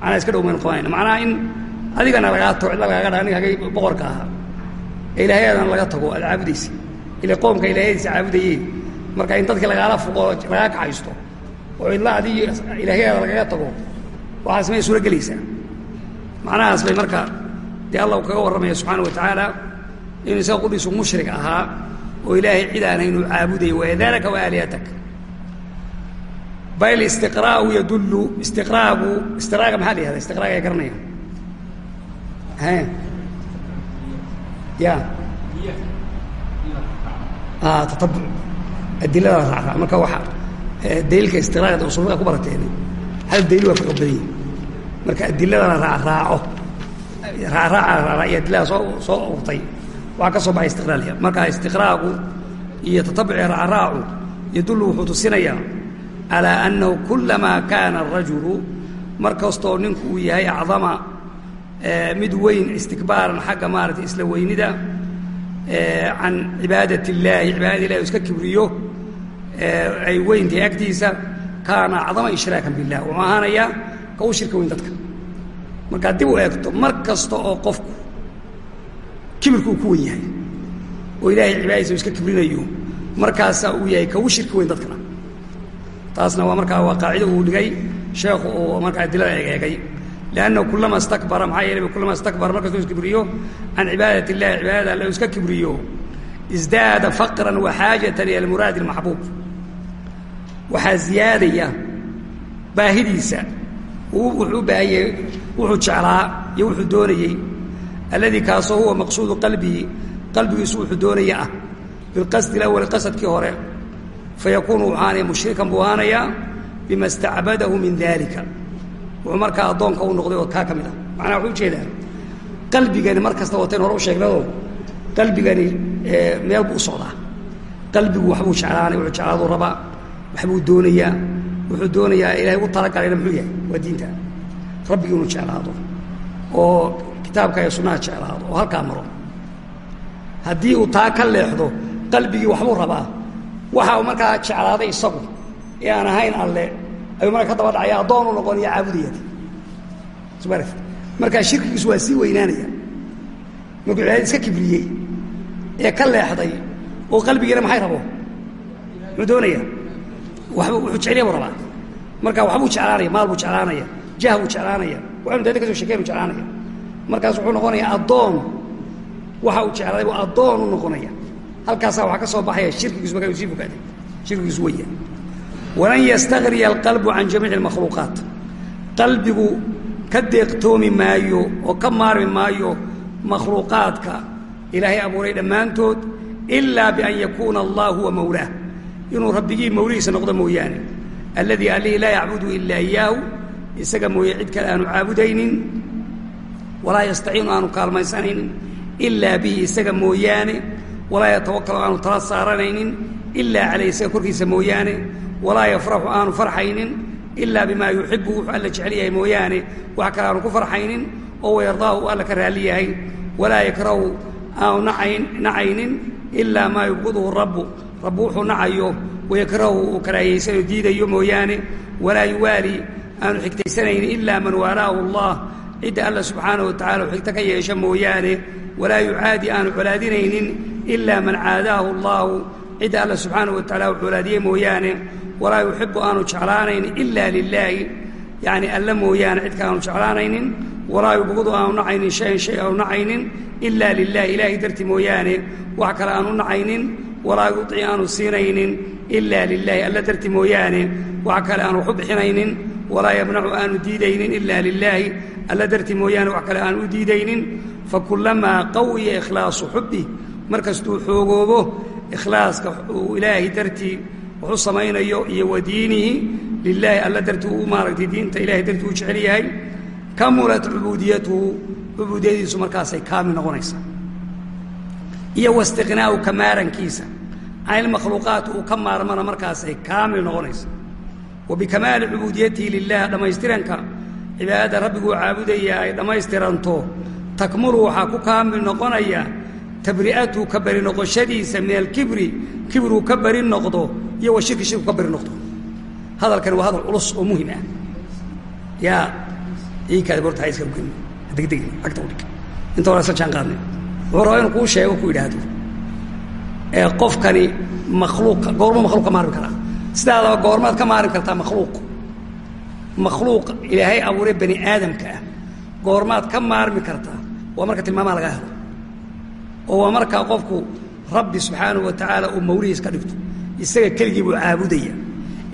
Macnaha iska dhow maynu qabanayna macnaha in adigana lagaa tago cidla lagaaga dhaga ninka hagay boqorka ahaa. Ee ilaahyadan laga tago aad caabudaysa ile qoomka ilahyadiisa caabudayeen marka in dadkii lagaala fuqo lagaa kaxaysto oo cidla adig ilaahyaada lagaga tago waxaas may gelaysaa macnahaas bay marka dee allah kaga warramaya subxaana wa tacaala inuu isaga qudhiisu mushrik ahaa oo ilaahay cid aan haynuu caabudayo wayadaalaka waalihatak bal istiqraa'u yadullu istiqraagu istiqraaga maxaa la yihahda istiqraaga ay garanaya ya a tatabuc adilada raacraac. Marka waxa daliilka istiqraagda usulada ku barateen hal daliil waa ka xoog badan yihiin marka adilada la raacraaco raacraaca iyo adilada soo soo urtay waxaa ka soo baxay istiqraaliya marka istiqraagu iyo tatabuci raacraacu yadullu wuxuu tusinayaa calaa annahu kulamaa kaana arajulu mar kastoo ninku uu yahay acdama mid weyn istikbaaran xagga maaragtay isla weynida can cibaadat illaahi cibaadada ilahi u iska kibriyo ay weyntahay agtiisa kaana acdama ishraakan billah wuxuu ahaanayaa ka u shirka weyn dadka. Markaad dib u eegto mar kasta oo qofku kibirku uu ku wen yahay. Oo ilaahay cibaadadiisa iska kibrinayo. Markaasaa uu yahay ka u shirka weyn dadkana. Taasna waa markaa waa qaacido uu dhigay sheekhu uu markaa adilada egeegay liannahu kulama istakbara maxaa yeelay kulama istakbara markastoo iskibriyo can cibaadat illahi cibaadada alle iska kibriyo. Isdaada faqran wa xaajatan ila almuraadi almaxbuub waxaa ziyaadaya baahidiisa. Wuxuu u wuxuu jeclaa iyo wuxuu doonayey alladii kaasoo huwa maqsuudu qalbihi qalbigiisu wuxuu doonaya ah bilqasdi alawali qasadkii hore. Fayakuunu wuxuu ahaanaya mushrikan buu ahaanayaa bima istacbadahu min dalika wuxuu markaa addoonka u noqday oo kaa ka mid ah. Macnaha wuxuu u jeedaa qalbigani mar kasta watayn hore u sheegnado qalbigani meel buu u socdaa. Qalbigu waxbuu jeclaanay wuxuu jeclaaduu rabaa waxbuu doonayaa wuxuu doonayaa ilahay u talagalayna muxuu yahay waa diinta. Rabbigii inuu jeclaado. Oo kitaabka iyo sunnaha jeclaado oo halkaa maro. Haddii uu taa ka leexdo qalbigii waxbuu rabaa. Waxa uu markaa jeclaaday isagu ee aan ahayn alle ayuu marka ka daba dhacaya addoon u noqonaya caabudayad sma markaa shirkigiisu waa sii weynaanaya. Markuu iska kibriyey ee ka leexday oo qalbigiina maxay rabo? Muxuu doonaya waba wuxuu jeceliya buu rabaa. Marka waxbuu jeclaanaya maal buu jeclaanaya jah buu jeclaanaya waxanu dada ka soo shekeyn u jeclaanaya markaas wuxuu noqonayaa addoon. Waxa uu jeclaaday buu addoon u noqonaya. Halkaasaa waxaa ka soo baxaya shirkigiisu markaa uu sii fogaaday shirkigiisu weya walan yastagriya alqalbu can jamiici almakhluuqaat. Qalbigu ka deeqtoomi maayo oo ka maarmi maayo makhluuqaadka ilaahay abuuray dhammaantood ilaa bian yakuuna allah huwa mawlaah inuu rabbigii mawlihiisa noqdo mooyaane. Alladii allihii laa yacbudu ilaa iyaahu isaga mooye cid kale aanu caabudaynin walaa yastaciinu aanu kaalmaysanaynin ilaa bihi isaga mooyaane walaa yatawakal aanu tala saaranaynin ilaa caleyh isaga korkiisa mooyaane walaa yafraxu aanu farxaynin ilaa bimaa yuxibu wuxuu alla jecel yahay mooyaane wax kale aanu ku farxaynin oo wayardaahu u alla ka raalli yahay walaa yakrahu aanu nacaynin ilaa maa yubqiduhu rabbu rabbu wuxuu nacayo wayakrahu uu karaahiyaysano diidayo mooyaane walaa yuwaali aanu xigtaysanaynin ilaa man waalaahu allah cidda alla subxaanahu wa tacala xigto ka yeesha mooyaane walaa yucaadi aanu colaadinaynin ilaa man caadaahu allahu cidda alla subxaanahu wa tacala u colaadiyey mooyaane walaa yuxibu aanu jeclaanaynin ilaa lilaahi yacni alla mooyaane cid kale aanu jeclaanaynin walaa yubqidu aanu nacaynin shayan shay aanu nacaynin ilaa lilahi ilaahay darti mooyaane wax kale aanu nacaynin walaa yuطci aanu siinaynin ilaa lilaahi alla darti mooyaane wax kale aan waxu bixinaynin walaa yamnacu aanu diidaynin ilaa lilaahi alla darti mooyaane wax kale aan u diidaynin. Fakulamaa qawiya ikhlaasu xubbi. Markastuu xoogoobo ikhlaaska uu ilaahay dartii wuxu samaynayo iyo wa diinihi. Lilaahi alla darti uu maaragtay diinta ilahay dartii u jecel yahay. Kamulat cubuudiyatuhu cubuudiyadiisu markaasay kaamil noqonaysaa iyo wastiqnaa'u ka maarankiisa. Canilmakhluuqaat uu ka maarmana markaasay kaamil noqonaysa wa bikamaali cubuudiyatihi lilah dhammaystiranka cibaadada rabbiguu caabudaya ay dhammaystiranto takmulu waxaa ku kaamil noqonaya tabri'atuhu ka bari noqoshadiisa min alkibri kibruu ka bari noqdo iyo wa shirku ka bari noqdo hadalkani waa hadal culus oo muhiim ah yaa iikaada borta iska ugen degdeg agta udhig inta hore isla jaan wuxuu rabaa inuu kuu sheego ku yidhaahdo ee qofkani makhluuqa goorma makhluuq ka maarmi karaa sidaadaba goormaad ka maarmi kartaa makhluuq. Makhluuq ilaahay abuuray bani aadamka ah. Goormaad ka maarmi kartaa waa marka tilmaamaha lagaa helo. Oo waa markaa qofku rabbi subxaanahu wa tacaala uu mawlihiis ka dhigto. Isaga keligii buu caabudaya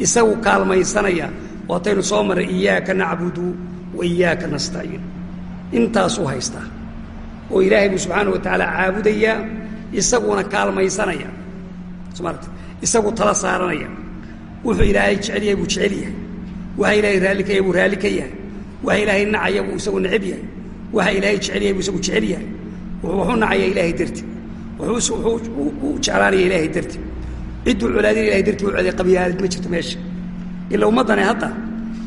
isagu kaalmaysanaya waataynu soo marray iyaaka nacbudu wa iyaaka nastaciin. Intaasuu haystaa oo ilaahay buu subxaana wa tacaala caabudayaa isaguna kaalmaysanaya. Somaarta isagu tala saaranaya wuxuu ilaahay jecel yahay buu jecel yahay waxa ilaahay raalli ka yahay buu raalli ka yahay waxa ilaahay nacaya buu isagu necab yahay. Waxa ilaahay jecel yahay buu isagu jecel yahay wuxuu nacaya ilaahay darti. Wuxuu u jeclaanaya ilaahay darti. Cidduu colaadina ilahay darti u celiya qabyaalad ma jirto meesha. Ila ummaddani hadda.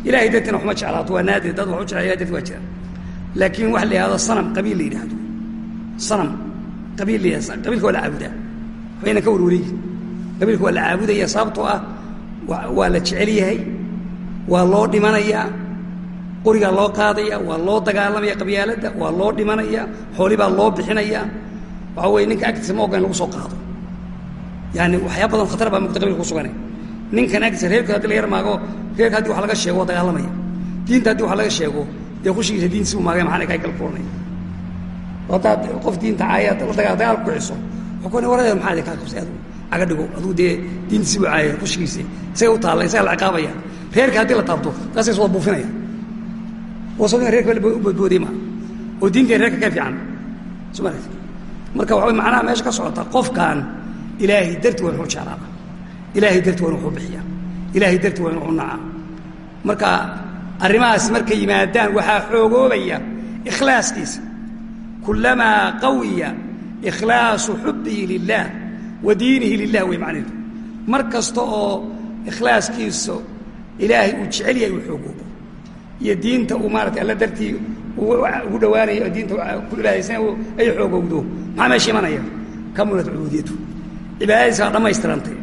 Ilaahay dartina waxma jeclaato waa naadir. Dad wax jecla ilahay darti waa jira laakiin waxa la yidhahdo sanam qabiil la yidhaahdo. Sanam qabiil la yidhahdo qabiilka waa la caabudaa. Waxbayna ka warwareegi qabiilka waa la caabudaya sababtoo ah waa la jecel yahay waa loo dhimanayaa qorigaa loo qaadaya waa loo dagaalamaya qabyaaladda waa loo dhimanaya xooli baa loo bixinaya. Waxa weye ninka agtiisa ma in lagu soo qaado. Yani waxyaaba badan khatar baa mugta qabilka ku suganay ninkan agtiisa reerkood haddii la yar maago reerka haddi wax laga sheego waa dagaalamaya. Diinta haddii wax laga sheego dee khushigiisa diintiisi u maagay maxaana kaa gal furanaya haddaad qof diinta caayaad la dagaa dagaal ku kiciso wuxuu ku waradeed maxaa kaa qabsay adigu aga dhigo aduu dee diintiisi buu caayay khushigiisi isaga u taalla isaga la ciqaabaya. Reerka haddii la taabto kaasay wada buufinaya. Wasodin reerka u badboodey maa oo diinta reerka ka fiican. Soo marka waxa way macnaha meesha ka socota qofkan ilaahay darti waa jeclaada ilaahay darti waa in wuxuu bixiya ilaahay darti waa in wuxuu nacaa. Marka arrimahaas markay yimaadaan waxaa xoogoobaya ikhlaaskiisa. Kulamaa qawiya ikhlaasu xubbihi lilah wa diinihi lilah way macnaheedu. Mar kasta oo ikhlaaskiisa ilaahay uu jecel yahay uu xoogoobo iyo diinta uu maaratay alla dartii ugu dhawaanayo diinta ku ilaahaysan ay xoogowdo maxaa meesha imanaya? Kamulat cubuudiyatu cibaadadiisa waa dhammaystirantay.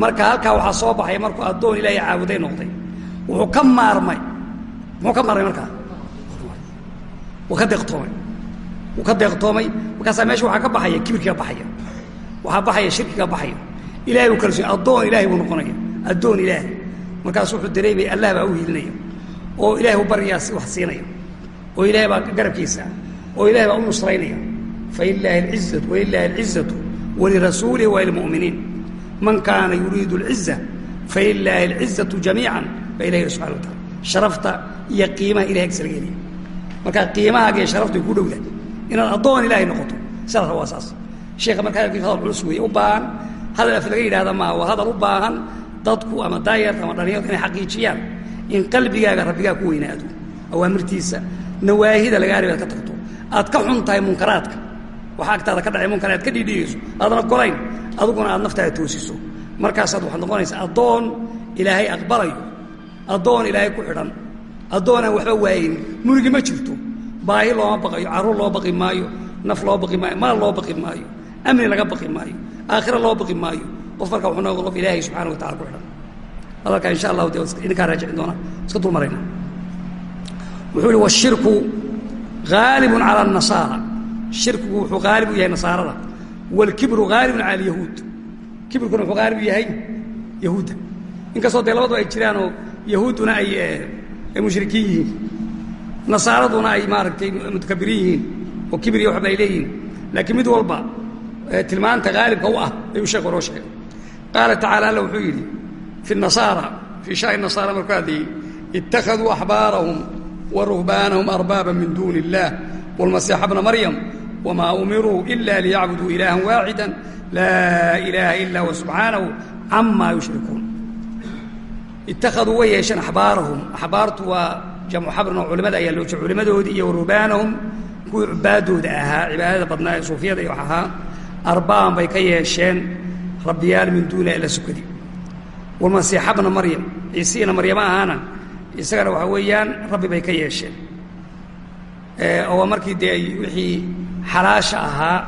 Marka halkaa waxaa soo baxay markuu addoon ilaahay caabuday noqday. Wuxuu ka maarmay. Muxuu ka maarmay markaa? Wuu ka deeqtoomay. Ka deeqtoomay. Markaasaa meesha waxaa baxaya shirkiga baxaya. Ilahay buu kala sooy addoon ilahay buu noqonaya. Addoon ilaahay. Markaasu wuxuu dareemaya allah baa u hiilinaya oo ilahay u baryaa wax siinaya oo ilahay baa garabkiisa oo ilahay baa u nusraynaya. Falilaahi alcizatu walilaahi alcizatu walirasuulihi walilmu'miniin man kaana yuriidu alciza falilaahi alcizatu jamiican baa ilahi subxana wa taala sharafta iyo qiimaha ilahay agsa laga helaya markaa qiimahaaga iyo sharafta ku dhowda inaad addoon ilaahay noqoto sharafka waa saas sheekha markaa hadal culus weeye u baahan. Hadal af laga yidhahda maa waa hadal u baahan dadku ama daayarta ama dhalinyarta inay xaqiijiyaan in qalbigaaga rabbigaa ku weynaado. Awaamirtiisa nawaahida lagaa reeb aad ka tagto. Aad ka xun tahay munkaraadka. Waxa agtaada ka dhacay munkar aad ka dhiidhiyayso aadna golayn adiguna aad naftaada toosiso. Markaasaad waxaad noqonaysaa addoon ilaahay aqbalayo addoon ilaahay ku xidhan addoon aan waxba waayin. Murigi ma jirto. Baahi looma baqayo carruur loo baqi maayo naf loo baqi maayo maal loo baqi maayo amni laga baqi maayo. Aakhira loo baqi maayo. Qof marka wuxuu noqon qof ilaahay subxaana watacala ku xidhan. Hadalkaa insha allahu dee idinkaa raajicin doona. Iska dul marayna wuxuu yihi washirku haalibun cala anasaara shirkigu wuxuu haalib u yahay nasaarada. Wاlkibru haalibun cala alyahuud. Kibirkuna wuxuu haalib u yahay yahuudda. Inkastoo dee labadaba ay jiraanoo yahuudduna ay eh, ay mushrikiin yihiin. Nasaaraduna ay maaragtay mutakabirin yihiin. Oo kibir iyo waxba ay leeyihiin. Laakiin mid walba tilmaanta haalibka u ah ayuu sheekhu inoo sheegay. Qaala tacala alla wuxuu yidhi fi nasaara fii shani nasaara markuu hadlayey ittakhaduu axbaarahum wa ruhbaanahum arbaaba min duuni illaah wاlmasiixa bna maryam wmaa umiruu ila liyacbuduu ilaahan waaxida laa ilaaha ila huwa subxaanahu camaa yushrikuun. Ittakhaduu way yeesheen axbaarahum axbaartu waa jamcu xabrin oo culimada ayaa loo jeeda culimadoodii iyo waruhbaanahum kuwii cubaadooda ahaa cibaadada badnaa ee suufiyada iyo wax ahaa arbaan bay ka yeesheen rabbiyaal min duuni alla sukadi walmasiixa bna maryam ciisiina maryama ahaana isagana waxaa weeyaan rabbi bay ka yeesheen. Oo markii dee ay wixii xalaasha ahaa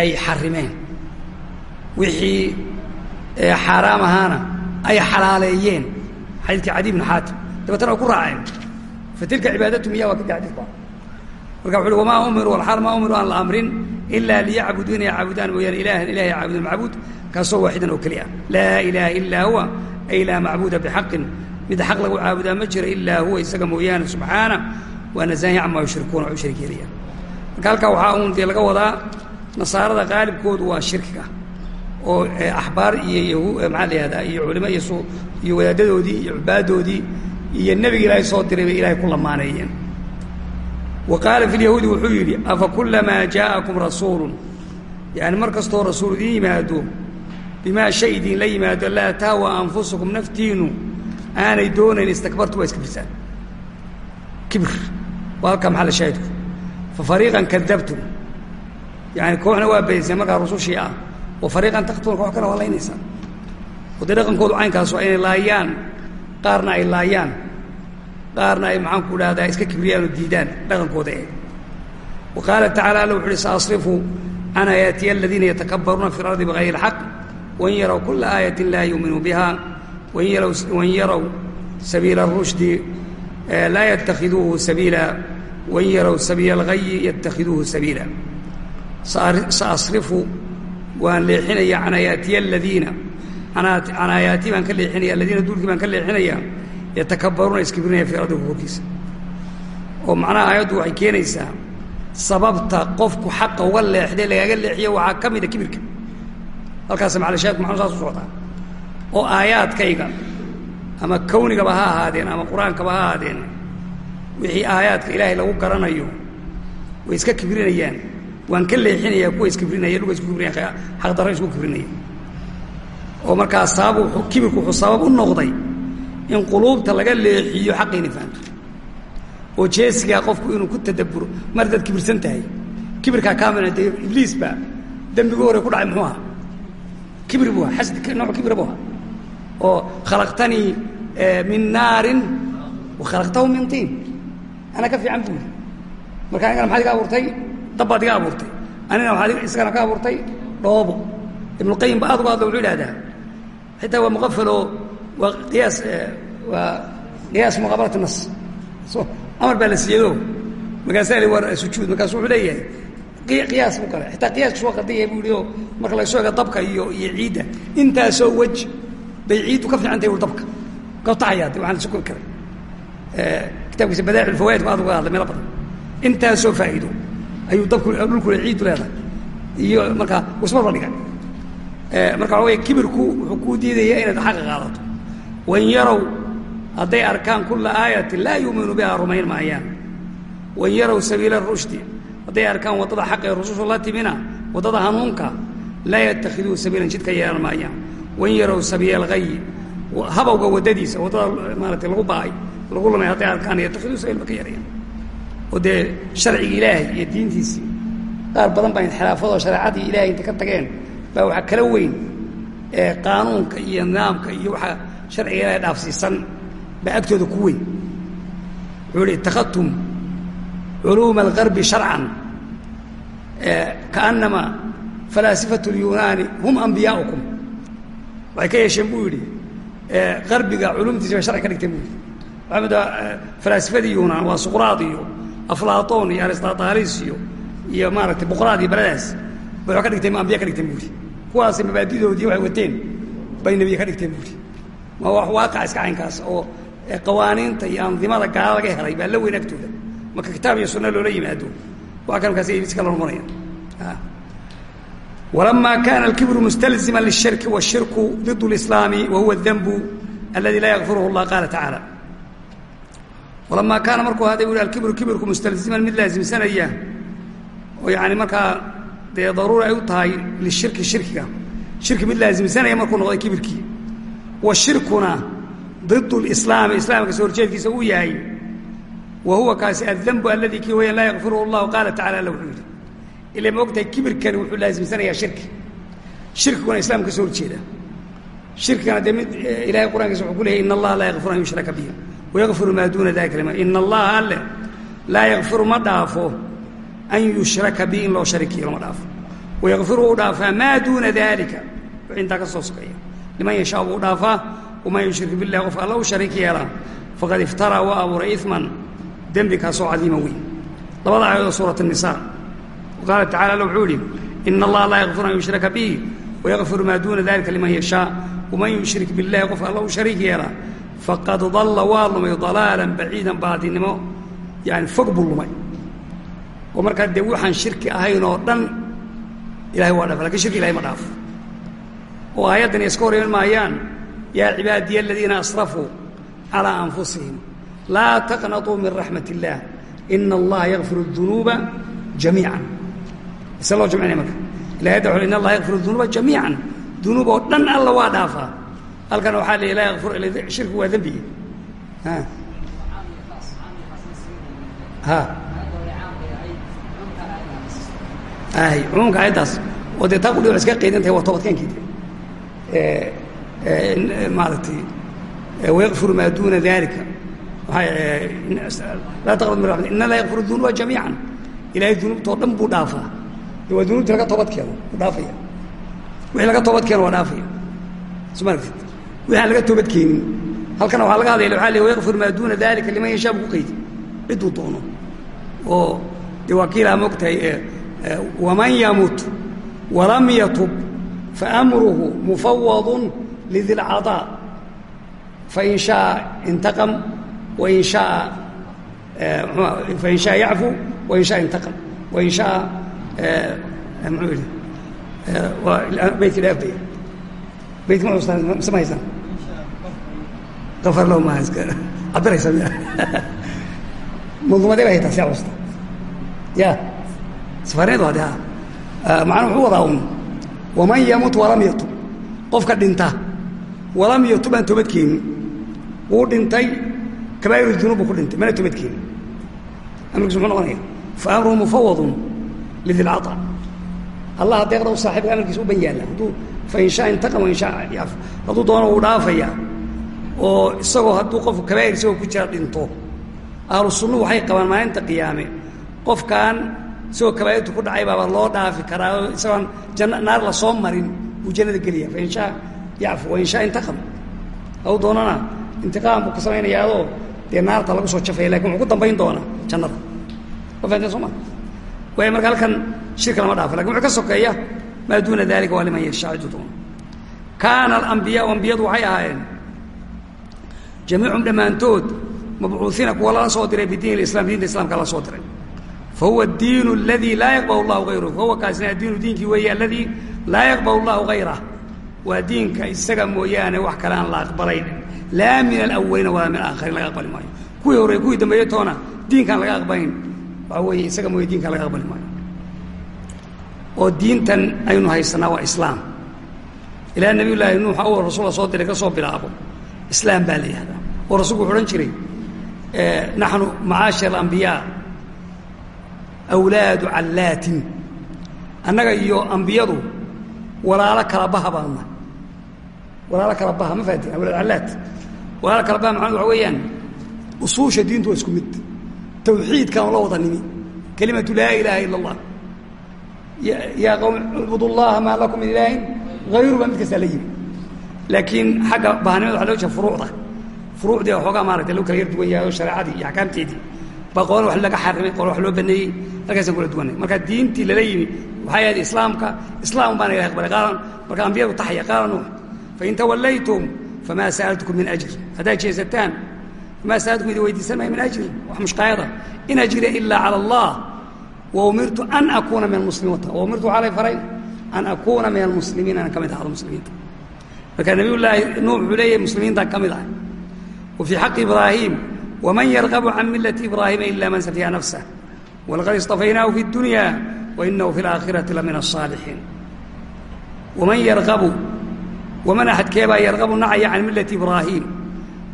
ay xarimeen. Wixii xaaraam ahaana ay xalaaleeyeen. Xadiidkii cadi bn xaatim. Dabeetana way ku raaceen. Fatilka cibaadatum iya waa ka xadiidku marka wuxu uhi wamaa umiruu alxaal maa umiruu aan la amrin ilaa liyacbuduu inay caabudaan mooyaane ilaahan ilahay caabudan macbuud kaasoo waaxidan oo keli laa ilaaha ilaa huwa ay laa macbuuda bixaqin mid xaq lagu caabudaa ma jiro ilaa huwa isaga mooyaane subxaana waa nasahi camaa yushrikuuna waxu shirk yeelayaan marka halkaa waxaa uun dee laga wadaa nasaarada qaalibkoodu waa shirkiga oo axbaar iyo maxaa la yihahdaa iyo culimo iyo wadaadadoodii iyo cubaadoodii iyo nebiga ilaahay soo diray bay ilahay ku lamaaneeyeen wa qaala fi lyahuudi wuxuu yidhi afa kulamaa jaa'akum rasuulun? Yani mar kastoo rasuul idiin yimaado bimaa shay idinla yimaado laa tahwa anfusukum naftiinu aanay doonayn istakbartu waa iska birsaan kibir. Waa halkaa maxalla shaahidku? Fa fariiqan kadabtum. Yani kooxna waa badayseen markaa rusushii ah. Wa fariiqan taktuna koox kana waa laynaysaa. Oo dee dhaqankoodu caynkaasu inay laayaan qaarna ay laayaan qaarna ay maxaanku idhahdaa iska kibriyaan oo diidaan dhaqankooda eh wa qaala tacala alla wuxu uhi saasrifu can aayaatiya aladiina yatakabbaruuna fi اlardi bigayri اlxaq wain yarow kula aayatin laa yuuminuu biha wain yarow sabiila الrushdi laa ytakhiduuhu sabiila wain yarow sabiila اlgayi yatakhiduuhu sabiila saasrifu waan leexinaya can aayaatiya aladiina can aayaati baan ka leexinaya aladiina duulkii baan ka leexinaya yatakabbaruuna iskibrinaya fii ardiga korkiisa oo macnaha aayaddu waxay keenaysaa sababta qofku xaqa uga leexday lagaaga leexiyo waxaa ka mida kibirka. Halkaas macalshaadku maxanu saas u socdaa oo aayaadkayga ama kownigaba ha ahaadeen ama qur'aankaba ha ahaadeen wixii aayaadka ilaahay lagu garanayo way iska kibrinayaan. Waan ka leexinayaa kuwa iskibrinaya dhuga isku kibrinaya xaqdarra isku kibrinaya. Oo markaa sabab kibirku wuxuu sabab u noqday in quluubta laga leexiyo xaqayna fahamto oo jeesigaa qofku inuu ku tadabburo mar hadaad kibirsan tahay kibirkaa kaamina dee ibliis baa dembigu hore ku dhacay muxuu ahaa? Kibir buu aha xasd nooc kibir buu oo khalaqtanii min naarin wa khalaqtahu min tiin. Anaa ka fiican buu marka anigana maxaad iga abuurtay? Dabbaad iga abuurtay. Anigana waxaad isagana ka abuurtay? Dhoobo. Ibnuqayim ba aad uga hadla wuxuu idhahdaa xitaa waa muqafaloo waa qiyaas waa qiyaas muqaabalat nas. So amar baa la siiyeyo markaasaa war sujuud markaasu wuxuu leeyahay qiyaas buu galay xitaa qiyaaska soo qadiyaya buu yihi oo marka laga soo ega dabka iyo iyo ciidda. Intaasoo wej bay ciiddu ka fiican tahay ur dabka. Ka taxayaade waxaan la sukun karay. Kitaabkiisa badaa'ic ulfawaid ba aad uga hadlay meelo badan. Intaasoo faa'iido ayuu dabku dhulkule ciiddu leedahay. Iyo markaa xaqa qaadato wain yarow hadday arkaan kula aayatin laa yuuminu biha rumayn maayaan. Wain yarow sabiila rushdi hadday arkaan waddada xaqa ee rusushu la timina waddada hanuunka laa yatakiduu sabiilan jidka yeelan maayaan. Wain yarow sabiila habowga waddadiisa waddada maaratay lagu ba'ay lagu lumay hadday arkaan yatakiduu sabiilba ka yarayaan oo sharciga ilaahay iyo diintiisii qaar badan baa inxiraafadoo shareecadii ilahay intay ka tageen baa waxaa kala weyn ee qaanuunka iyo nidaamka iyo waxaa ilaahay dhaafsiisan baa agtooda ku weyn. Wuxuu ihi ittakhadtum culuuma algarbi sharcan kaannama falaasifatu اlyunaani hum ambiyaaukum waxay ka yeesheen buu yidhi qarbiga culumtiisa bay sharci ka dhigteen buu yidhi. Mid falaasifadii yunaan waa suqraad iyo aflaatoon iyo aristotalis iyo iyo maaragtay boqoraad iyo baladaas bay wa ka dhigteen ambiya ka dhigteen buuri kuwaasay mabaadidoodii waxay wateen bay nebiye ka dhigteen buuri ma wax waaqac iska oo qawaaniinta iyo andimada gaala laga helay baa la weyn agtooda marka kitaab iyo sunna loola yimaado? Waa kan markaas iska la noqonaya ah. walamaa kaana alkibru mustalzima lishirki washirku did lislaami wa huwa danbu aladi laa yakfiruhu llah qaala tacaala walamaa kaana markuu ahaaday bu alkibru kibirku mustalziman mid laasimsanaya oo yaani markaa dee daruura ay u tahay lishirki shirkiga. Shirki mid wa shirkuna ضid اlislaami islaamka soo horjeedkiisa uu yahay wa huwa kaasi addanbu aladii kii wayaan laa yakfiruhu اllahu qaala tacala alla wuxuu yidhi ila ma ogtahay kibirkani wuxuu laasimsanayaa shirki shirkiguna islaamka ka soo horjeeda shirkigana dee mid ilahay qur'ankiisa wuxuu ku leeyay in allaha laa yakfiru an yushraka bihi wayakfiru maa duuna dalika liman ina allaha alle laa yakfiru ma dhaafo an yushraka bihi in loo sharikiyo lama dhaafo wayakfiru u dhaafaa maa duuna dalika wix intaa ka soo sokaya liman yashaa buu dhaafaa waman yushrik billahi qofka alla u shariik yeelaa faqad iftaraa waa abuuray iman dembi kaasoo cadiima weyn. Labada aayadoo suurat الnisa qaala tacala alla wuxuu idhi ina allaha laa yakfiru an yushraka bihi wayakfiru maa duuna dalika liman yashaa. Waman yushrik billahi qofka alla u shariik yeelaa faqad dalla waa lumay dalaalan baciidan baadinimo. Yani fog buu lumay. Oo markaa dee waxaan shirki ahayn oo dhan ilahay waa dhafa laakiin shirki ilahay ma dhaafo oo aayaddan iska hor iman maayaan yaa cibaadiya aladiina asrafuu calىa anfusihim laa taqnaطuu min raxmat اllah ina allaha yakfiru الdunuuba jamiica ise loo jamcinaya marka ilahyadda wxu in allaha yakfiru dunuuba jamiica dunuub oo dhan alla waa dhaafaa halkana waxaa la laa yakfir shirku waa dembigi ay cumuumka ayaddaas oo dee taa qudhi wa iska qaydan tahay waa toobadkeenkeeda maaragtay wayakfiru maa duuna dalika laa taqnad min raxmat ina laa yakfiru dunuuba jamiica ilahay dunuubtao dhan buu dhaafaa. Waa dunuubtii laga toobad keeno dhaafaya. Wixii laga toobad keeno waa dhaafaya. Soma aragtid? Wixi aan laga toobad keenin. Halkana waxaa laga hadlaya waxaa le wayakfir maa duuna dalika liman yashaa buu qaydi cidduu doono. Oo dee waa kiilaa moogtahay waman yamut walam yatub mufawadu lidi lcadaa fain shaaa intaqam wain shaaa fain shaaa yacfu wain shaaa intaqam wain shaaa muxuu yihi beytka dhaafbaya beytka ma xustaan mise ma haysaan afar lahu maaha iska cabiraysa manduumadee ba haytaa si xusta ya safaarineed waa de waman yamut walam yatub. Qofka dhinta walam yatub aan toobad keenin wuu dhintay kabaa'iru dunuub buu ku dhintay mana toobad keenin amarkiisu muxuu noqonaya. Fa amruhu mufawadun lidi lcaطa allaha deeqda u saaxiibka amarkiisa u ban yaalla hadduu fain shaa intaqam wain shaa yacfu hadduu doono wuu dhaafaya oo isagoo hadduu qofku kabaa'ir isagoo ku jira dhinto. Ahlu sunnuhu waxay qabaan maalinta qiyaame. Qofkan isagoo kabaa'irtu ku dhacay baaba loo dhaafi karaa oo isagoon janna naar la soo marin buu jannada gelaya shaa yacfu shaa intaqam. Haw doonana intiqaam buu ka samaynayaa adoo dee naarta lagu soo jafaya laakiin wuxuu ku dambayn doonaa jannada. Fahanteen soo ma? Waaya marka halkan shirka lama dhaafo laakiin wuxuu ka sokeeya maa duuna dalika waa liman yashaa ciduu doono kaana alambiyaau ambiyadu waxay ahaayeen jamiicum dhammaantood mabcuuiina kuwa lala soo diray bidiin islam diinta islamka la soo diray fa huwa diin aladii laa yaqbal llahu hayruh fa huwa kaasina addiinu diinkii weeye aladii laa yaqbal llahu hayrah waa diinka isaga mooyaane wax kale la aqbalayn laa min alawalina walaa min aakhariin laga aqbali maayo kuwii horey kuwii dambeeye toona diinkaan laga aqbalayn waxaa weeye isaga mooye diinkaan laga aqbali maayo oo diintan aynu haysanaa waa islaam ilaa nabiy llaahi nuux awal rasuula soo diray ka soo bilaabo islaam baa la yihahdaa oo rasulku odhan jiray naxnu macaashir alambiyaa awlaadu callaatin. Annaga iyo ambiyadu walaalo kala baha baanna walaalo kala baha ma fahatin awlaad callaat walaalo kala baha macnadu waxa weeyaan usuusha diintu waa isku mid. Tawxiidkaan la wada nimi. Kelimatu laa ilaaha ila allah yaa qowm icbudu llaha maa lakum min ilaahin hayru baa mid kastaa la yimi. Laakiin xagga bahanimada waxa loo jeeda furuucda. Furuucdii waxoogaa maaragtay lagu kala yar duwan yahay oo shareecadii iyo axkaamteedii. Baa qolan wax laga xarimay qolan wax loo baneeyey halkaasaan kula duwanay. Marka diintii lala yimi waxay ahayd islaamka islaam baana ilahi aqbalay qaala marka ambiyadu taxya qaala nuux fain tawallaytum famaa sa'altukum min ajr haddaad jeesataan famaa sa'altukum idin weydiisan maayo min ajri. Wax mushqaayada. In ajriya ilaa cala allah wa umirtu an akuuna min almuslimiin wa umirtu waxaa lay faray an akuuna min almuslimiin ana ka mid ahado muslimiinta marka nabiy nuux wuxuu leeyahay muslimiintaan ka mid ah wa fii xaqi ibraahim waman yargabu can millati ibraahima ila man safiha nafsah walaqad istafaynahu fi اdunya wainahu fi اlaakhirati la min asaalixiin waman yarabu waman axadkeebaa yarqabu nacaya can milati ibraahim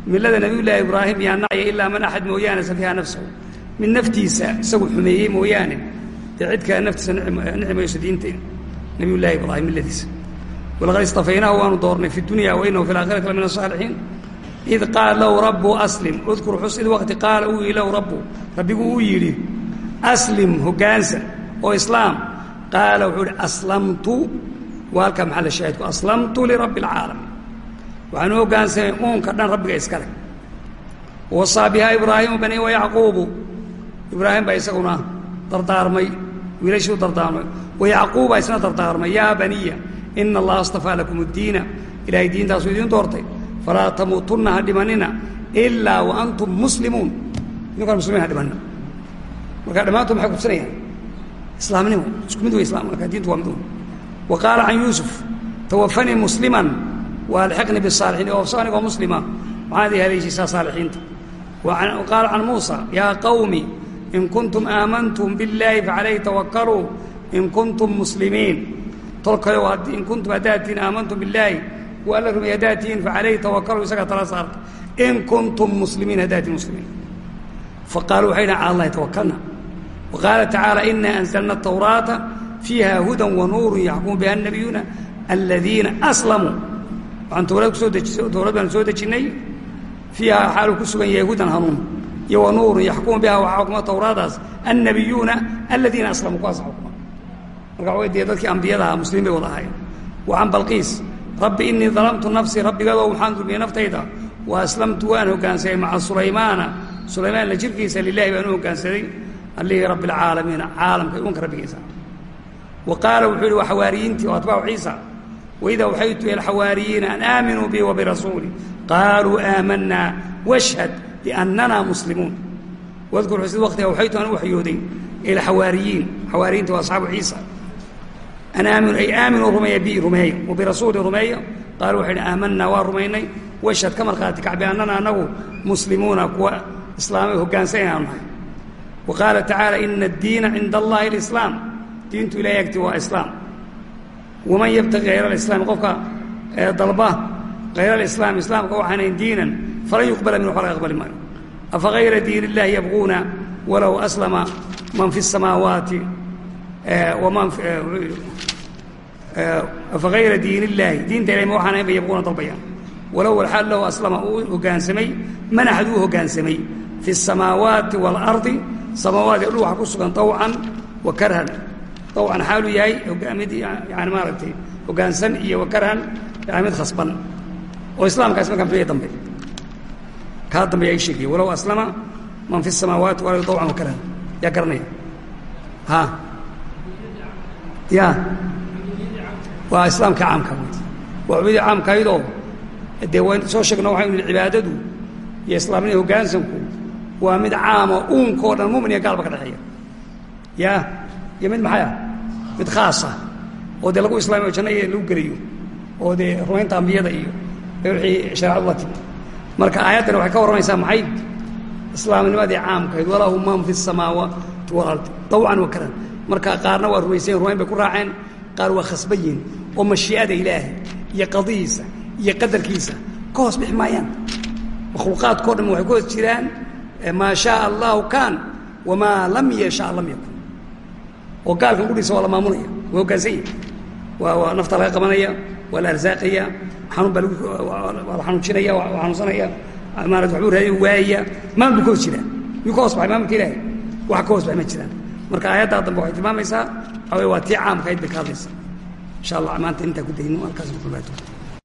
milada nabiyullaahi ibraahim yaa nacya ilaa man axad mooyaane safiha nafsahu mid naftiisa isagu xumeeyey mooyaane dee cid kale naftiisa nici mayso diinteeda nabiyullaahi ibraahim miladiisa walaqad istafaynahu waanu doornay fi dunya wainahu fi alaakhirati la min asaalixiin id qaala lahu rabu aslim udkur xus id waqti qaala uu yihi lahu rabu rabbiguu u aslim hoggaansan oo islaam. Qaala wuxuu ihi aslamtu waa halkaa maxalla shaahidku aslamtu lirabbi alcaalamiin waxaan u hoggaansamay uunka dhan rabbiga iskale wasaa bihaa ibraahimu bani wa yacquubu. Ibraahim baa isaguna dardaarmay wiilashii u dardaarmay. Wa yacquub baa isna dardaarmay yaa baniya ina allaha astafaa lakum addiina. Ilaahay diintaasuu idiin doortay. Falaa tamuutunna ha dhimanina ilaa wa antum muslimuun. Idinkaan muslimiin ha dhimanina marka dhammaantood maxay kubsanayaan islaamnimo isku mid wey islam marka diintu waa mid wey wa qaala can yuusuf tawafanii musliman wa alxiqnii bisaalixiin oo anigoo muslima waxaad i haleeshiisaa saalixiinta. Wa can muusa yaa qawmi in kuntum aamantum biاllaahi facalayhi tawakaluu in kuntum muslimiin. Tolkayo in kuntum haddaad tihiin aamantum billaahi wa alla rumey haddaad tihiin facalayhi tawakaluu isagaa tala saarta. In kuntum muslimiin haddaad tihin muslimiin faqaaluu waxay dhahan cala allahi wa qaala tacaala ina anzalna atawraata fiiha hudan wa nuurun yaxkumu biha annabiyuuna aladiina aslamuu waxaan towraad ku soo dejisay towrad baanu soo dejinnay fiiha xaaluu ku sugan yahay hudan hanuun iyo wa nuurun yaxkumu biha waxaa xukma tawraadaas annabiyuuna aladiina aslamuu kuwaasa xukma marka waxa dee dadkii ambiyada ahaa muslimiin bay wada ahaayeen wa can balqiis rabbi inii dalamtu nafsii rabbigadow waxaan dulmiyey naftayda aslamtu waan hoggaansaday maca sulaymaana sulaymaan la jirkiisa lilahi baan u hoggaansaday allihii rabbi alcaalamiina caalamka unka rabbigiisa. Wa wuxuu yihi waa xawaariyiintii oo atbaacu ciisa waida waxaytu ila alxawaariyiina an aaminuu bii wa birasuuli qaaluu aamanaa washhad biannana muslimuun. Wadkur xusid waqtiga waxaytu aan u waxyooday ila xawaariyiin xawaariyiinta waa asxaabu ciisa. An aaminu ay aaminuu rumeeya bi rumeeya wa birasuuli rumeeya qaaluu waxay idhi aamanaa waa rumaynay washhad ka markhaati kac biannana anagu muslimuuna kuwa islaamay hoggaansan inaanu nahay qaala tacaala ina addiina cinda allahi alislaam diintu ilahay agti waa islaam waman yabtaqi hayra alislaami qofka dalba hayra alislaam islaamka waxaanayn diinan falan yuqbala min waxba laga aqbali maayo afa hayra diin illahi yabquuna walow aslama man fi الsamaawaati waman afa hayra diin illaahi diinta ilahay ma waxaanayn bay yabquuna dalbayaan walow alxaal lahu aslama uu hoggaansamay man axad uu hoggaansamay fi الsamaawaati wاlardi samaawaat ee dhul waxa ku sugan awcan wa karhan. Awcan xaaluu yahay mid yani maaragtay hoggaansan iyo wa karhan yani mid khasban. Oo islaamkaasi markaan filaya dambe. Kaa dambeeya i sheegaya walow aslama man fi samaawaati wal ardi wa karhan. Yaa garanaya? Ha? Ya waa islaamka caamka waa cubadyada caamka aydoo dee soo sheegna waxaynu nihi cibaadadu iyo islaamnida hoggaansanku waa mid caama uunkao dhan mumin gaalba ka dhexeeya. Ya iyo mid maxay ah? Mid khaasa oo dee lagu islaamiyo janna lagu gelayo oo dee rumaynta ambiyada iyo wixii shareecadu la timi marka aayaddani waxay ka warramaysaa maxay? Islaamnimadii caamkahayd walahu man fi الsamaawaati walardi dawcan wa marka qaarna waa rumaysayen rumayn bay ku raaceen. Qaar waa khasban yihiin oo mashii'ada ilaahay iyo qadihiisa iyo qadarkiisa. Ka hoos bixi maayaan. Makhluuqaadkao dhan waxay ku hoos jiraan maa shaaa allahu kaan wamaa lam yasha lam yakun. Oo gaalkan gudhiisa waa la maamulaya waa hoggaansan yahi waa waa nafta laga qabanaya waa la arsaaqaya xanuun baa waa la xanuujinaya waa xanuunsanaya maarata waxbuu raadiya waayaya maamul buu ka hoos jiraa yuu ka hoos baxay maamulka ilaahay. Wax ka hoos baxay ma jiraan. Marka aayaddaa dambe waxay tilmaamaysaa waa tii caamka ayd bay ka hadlaysa insha allah maanta intaa ku dayno halkaas ku kulmaato